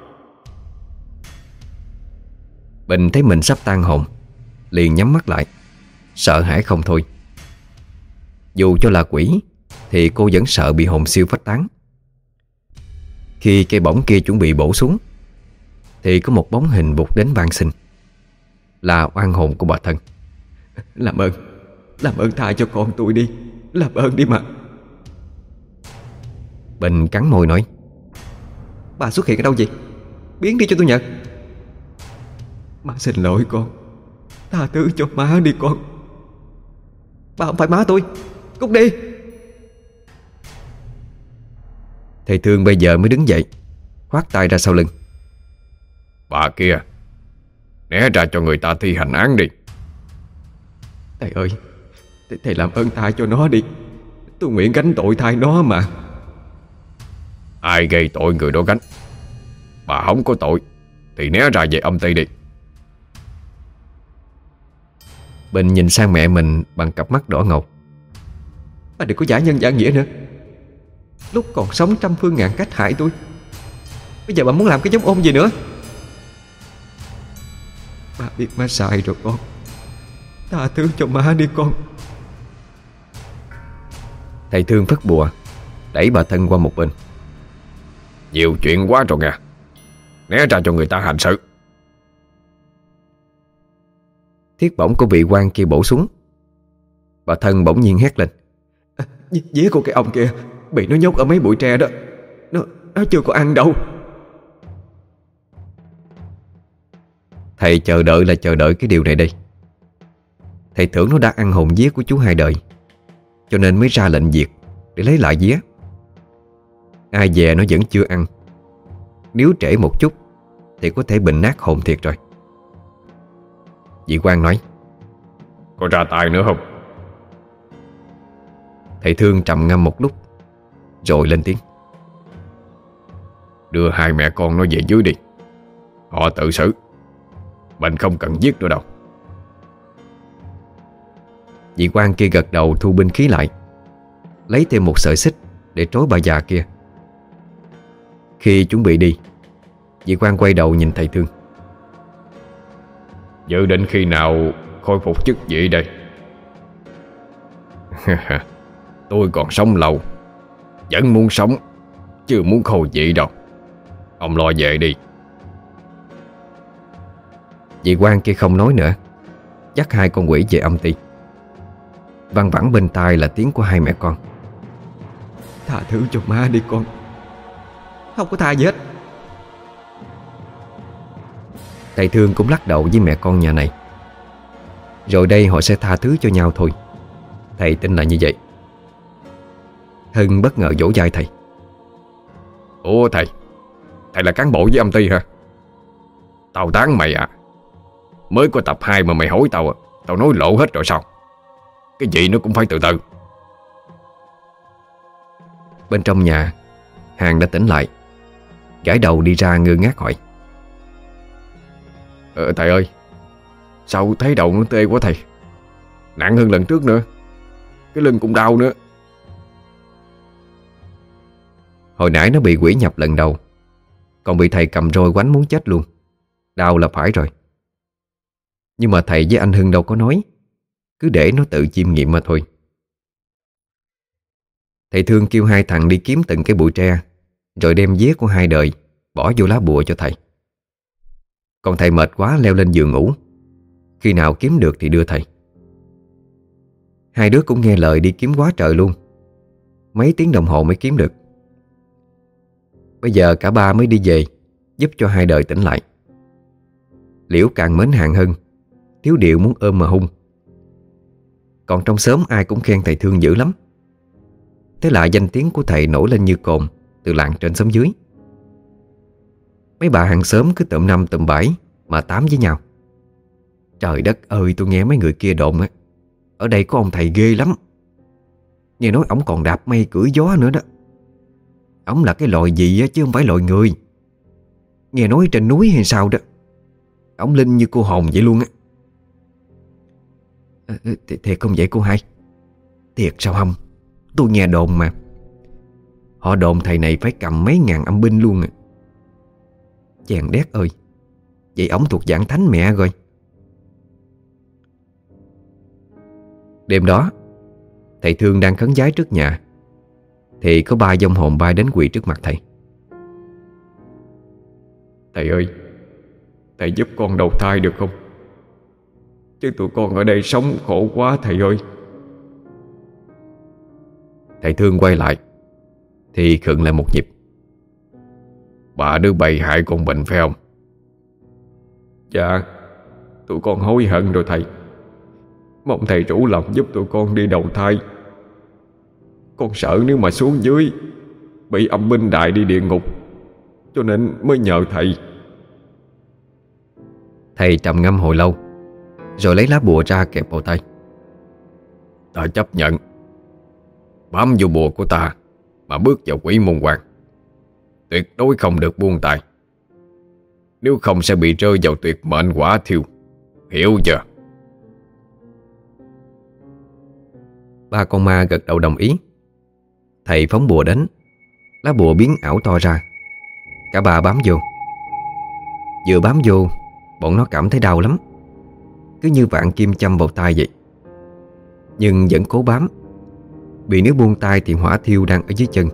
Bình thấy mình sắp tan hồn Liền nhắm mắt lại. Sợ hãi không thôi. Dù cho là quỷ Thì cô vẫn sợ bị hồn siêu phách tán. Khi cây bổng kia chuẩn bị bổ xuống Thì có một bóng hình vụt đến van xin. Là oan hồn của bà thân. *laughs* Làm ơn Làm ơn tha cho con tôi đi. Làm ơn đi mà. Bình cắn môi nói Bà xuất hiện ở đâu vậy? Biến đi cho tôi nhận Má xin lỗi con Tha thứ cho má đi con. Bà không phải má tôi. Cút đi. Thầy thương bây giờ mới đứng dậy Khoát tay ra sau lưng. Bà kia Né ra cho người ta thi hành án đi. Thầy ơi Thầy, thầy làm ơn tha cho nó đi. Tôi nguyện gánh tội thay nó mà. Ai gây tội người đó gánh? Bà không có tội Thì né ra về âm Tây đi Bình nhìn sang mẹ mình bằng cặp mắt đỏ ngầu. Bà đừng có giả nhân giả nghĩa nữa. Lúc còn sống trăm phương ngàn cách hại tôi. Bây giờ bà muốn làm cái giống ôm gì nữa? Bà biết má sai rồi con. Tha thứ cho má đi con. Thầy thương phất bùa Đẩy bà thân qua một bên. Nhiều chuyện quá rồi nha Né ra cho người ta hành sự Thiết bổng của vị quan kia bổ xuống Bà thân bỗng nhiên hét lên. À, Dế của cái ông kia Bị nó nhốt ở mấy bụi tre đó. Nó, nó chưa có ăn đâu. Thầy chờ đợi là chờ đợi cái điều này đây. Thầy tưởng nó đã ăn hồn vía của chú hai đời Cho nên mới ra lệnh diệt Để lấy lại vía. Ai về nó vẫn chưa ăn. Nếu trễ một chút Thì có thể bình nát hồn thiệt rồi Dị quan nói. Có ra tay nữa không? Thầy thương trầm ngâm một lúc Rồi lên tiếng. Đưa hai mẹ con nó về dưới đi. Họ tự xử. Mình không cần giết nữa đâu. Dị quan kia gật đầu thu binh khí lại Lấy thêm một sợi xích Để trối bà già kia. Khi chuẩn bị đi Dị quan quay đầu nhìn thầy thương Dự định khi nào khôi phục chức vị đây? *laughs* Tôi còn sống lâu Vẫn muốn sống Chứ muốn khôi vị đâu. Ông lo về đi. Dị quan kia không nói nữa Dắt hai con quỷ về âm ty Văng vẳng bên tai là tiếng của hai mẹ con. Tha thứ cho má đi con. Không có tha gì hết Thầy thương cũng lắc đầu với mẹ con nhà này. Rồi đây họ sẽ tha thứ cho nhau thôi. Thầy tin là như vậy. Hưng bất ngờ vỗ vai thầy. Ủa thầy Thầy là cán bộ với âm ty hả? Tao tán mày à. Mới có tập 2 mà mày hối tao à. Tao nói lộ hết rồi sao? Cái gì nó cũng phải từ từ. Bên trong nhà Hàng đã tỉnh lại. Gãi đầu đi ra ngơ ngác hỏi ờ, Thầy ơi. Sao thấy đầu nó tê quá thầy? Nặng hơn lần trước nữa. Cái lưng cũng đau nữa. Hồi nãy nó bị quỷ nhập lần đầu. Còn bị thầy cầm roi quánh muốn chết luôn. Đau là phải rồi. Nhưng mà thầy với anh Hưng đâu có nói. Cứ để nó tự chiêm nghiệm mà thôi. Thầy thương kêu hai thằng đi kiếm từng cái bụi tre Rồi đem vía của hai đời Bỏ vô lá bùa cho thầy. Còn thầy mệt quá leo lên giường ngủ. Khi nào kiếm được thì đưa thầy. Hai đứa cũng nghe lời đi kiếm quá trời luôn. Mấy tiếng đồng hồ mới kiếm được. Bây giờ cả ba mới đi về, Giúp cho hai đời tỉnh lại. Liễu càng mến hàng hơn Thiếu điệu muốn ôm mà hung. Còn trong xóm ai cũng khen thầy thương dữ lắm. Thế là danh tiếng của thầy nổi lên như cồn Từ làng trên xóm dưới. Mấy bà hàng xóm cứ tụm năm tụm bảy Mà tám với nhau. Trời đất ơi tôi nghe mấy người kia đồn á Ở đây có ông thầy ghê lắm. Nghe nói ổng còn đạp mây cưỡi gió nữa đó. Ổng là cái loại gì á chứ không phải loại người. Nghe nói trên núi hay sao đó Ổng linh như cô hồn vậy luôn á. À, Thiệt không vậy cô hai? Thiệt sao không? Tôi nghe đồn mà. Họ đồn thầy này phải cầm mấy ngàn âm binh luôn à. Chàng đét ơi. Vậy ổng thuộc dạng thánh mẹ rồi. Đêm đó Thầy Thương đang khấn giái trước nhà Thì có ba dông hồn bay đến quỳ trước mặt thầy. Thầy ơi Thầy giúp con đầu thai được không? Chứ tụi con ở đây sống khổ quá thầy ơi. Thầy Thương quay lại Thì khựng lại một nhịp Bà đứa bày hại con bệnh phải không? Dạ Tụi con hối hận rồi thầy. Mong thầy chủ lòng giúp tụi con đi đầu thai. Con sợ nếu mà xuống dưới Bị âm binh đại đi địa ngục Cho nên mới nhờ thầy. Thầy trầm ngâm hồi lâu Rồi lấy lá bùa ra kẹp vào tay. Ta chấp nhận. Bám vô bùa của ta Mà bước vào quỷ môn hoàng Tuyệt đối không được buông tay. Nếu không sẽ bị rơi vào tuyệt mệnh quả thiêu. Hiểu chưa? Ba con ma gật đầu đồng ý. Thầy phóng bùa đến. Lá bùa biến ảo to ra. Cả ba bám vô. Vừa bám vô, Bọn nó cảm thấy đau lắm. Cứ như vạn kim châm vào tay vậy. Nhưng vẫn cố bám. Vì nếu buông tay thì hỏa thiêu đang ở dưới chân.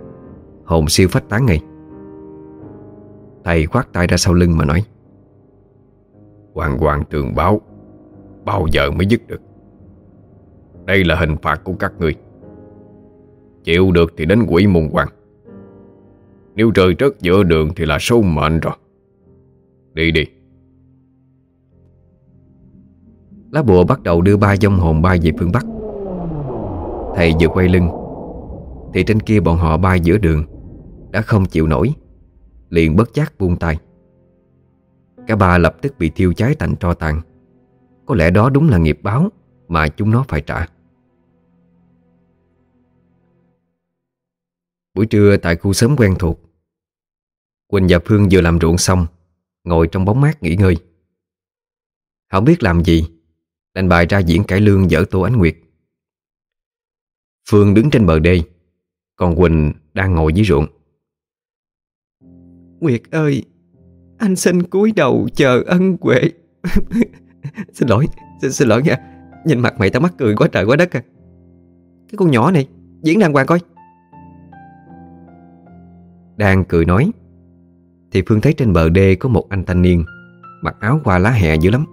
Hồn siêu phách tán ngay. Thầy khoát tay ra sau lưng mà nói. Hoàng hoàng tường báo Bao giờ mới dứt được? Đây là hình phạt của các người. Chịu được thì đến quỷ môn hoàng. Nếu rơi rớt giữa đường thì là số mệnh rồi. Đi đi. Lá bùa bắt đầu đưa ba dông hồn bay về phương Bắc. Thầy vừa quay lưng Thì trên kia bọn họ bay giữa đường Đã không chịu nổi Liền bất giác buông tay. Cả ba lập tức bị thiêu cháy thành tro tàn. Có lẽ đó đúng là nghiệp báo Mà chúng nó phải trả. Buổi trưa tại khu sớm quen thuộc, Quỳnh và Phương vừa làm ruộng xong, Ngồi trong bóng mát nghỉ ngơi. Không biết làm gì, Đành bài ra diễn cải lương dở Tô Ánh Nguyệt. Phương đứng trên bờ đê, Còn Quỳnh đang ngồi dưới ruộng. Nguyệt ơi Anh xin cúi đầu chờ ân huệ. *laughs* Xin lỗi xin, xin lỗi nha. Nhìn mặt mày tao mắc cười quá trời quá đất à. Cái con nhỏ này Diễn đàng hoàng coi. Đang cười nói Thì Phương thấy trên bờ đê có một anh thanh niên Mặc áo qua lá hẹ dữ lắm.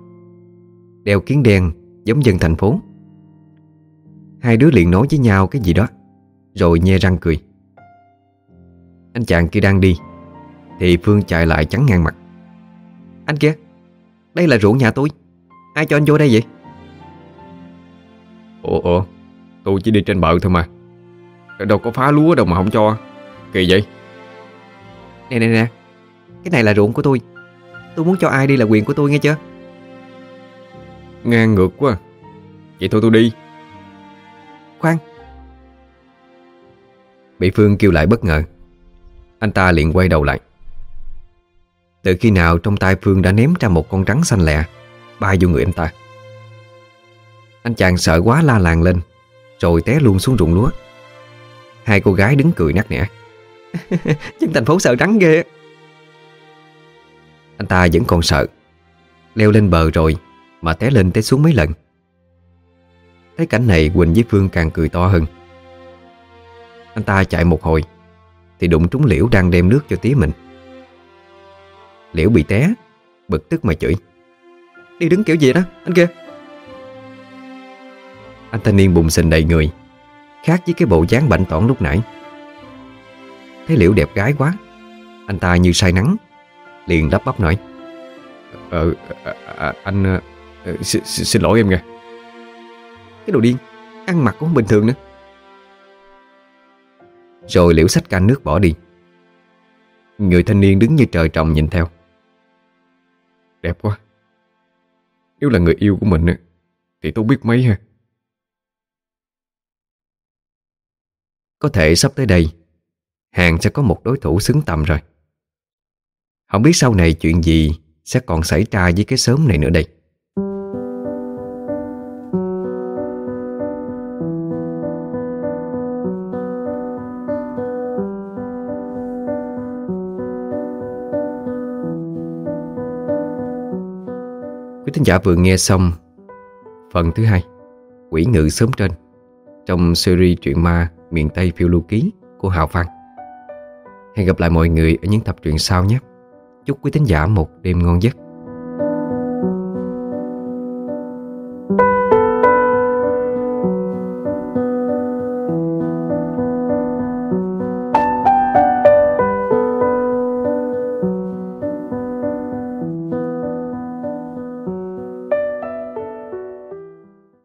Đeo kiến đen Giống dân thành phố. Hai đứa liền nói với nhau cái gì đó Rồi nhe răng cười. Anh chàng kia đang đi thì Phương chạy lại chắn ngang mặt. Anh kia Đây là ruộng nhà tôi. Ai cho anh vô đây vậy? Ủa ủa Tôi chỉ đi trên bờ thôi mà. Đâu có phá lúa đâu mà không cho. Kỳ vậy. Nè nè nè Cái này là ruộng của tôi. Tôi muốn cho ai đi là quyền của tôi nghe chưa? Ngang ngược quá. Vậy thôi tôi đi. Khoan. Bị Phương kêu lại bất ngờ. Anh ta liền quay đầu lại từ khi nào trong tay Phương đã ném ra một con rắn xanh lẹ Bay vô người anh ta. Anh chàng sợ quá la làng lên, Rồi té luôn xuống ruộng lúa. Hai cô gái đứng cười nắc nẻ. *laughs* Dân thành phố sợ rắn ghê. Anh ta vẫn còn sợ. Leo lên bờ rồi Mà té lên té xuống mấy lần. Thấy cảnh này Quỳnh với Phương càng cười to hơn. Anh ta chạy một hồi Thì đụng trúng Liễu đang đem nước cho tía mình. Liễu bị té Bực tức mà chửi. Đi đứng kiểu gì đó anh kia? Anh thanh niên bùng sình đầy người Khác với cái bộ dáng bảnh tỏn lúc nãy. Thấy Liễu đẹp gái quá Anh ta như say nắng Liền đắp bắp nói. Ờ à, à, Anh à, xin, xin lỗi em nghe Cái đồ điên Ăn mặc cũng không bình thường nữa. Rồi Liễu xách can nước bỏ đi. Người thanh niên đứng như trời trồng nhìn theo. Đẹp quá. Nếu là người yêu của mình Thì tôi biết mấy ha. Có thể sắp tới đây, Hàng sẽ có một đối thủ xứng tầm rồi. Không biết sau này chuyện gì Sẽ còn xảy ra với cái sớm này nữa đây. Thính giả vừa nghe xong Phần thứ hai, Quỷ ngự sớm trên, Trong series truyện ma miền Tây phiêu lưu ký của Hào Phan Hẹn gặp lại mọi người ở những tập truyện sau nhé. Chúc quý thính giả một đêm ngon giấc.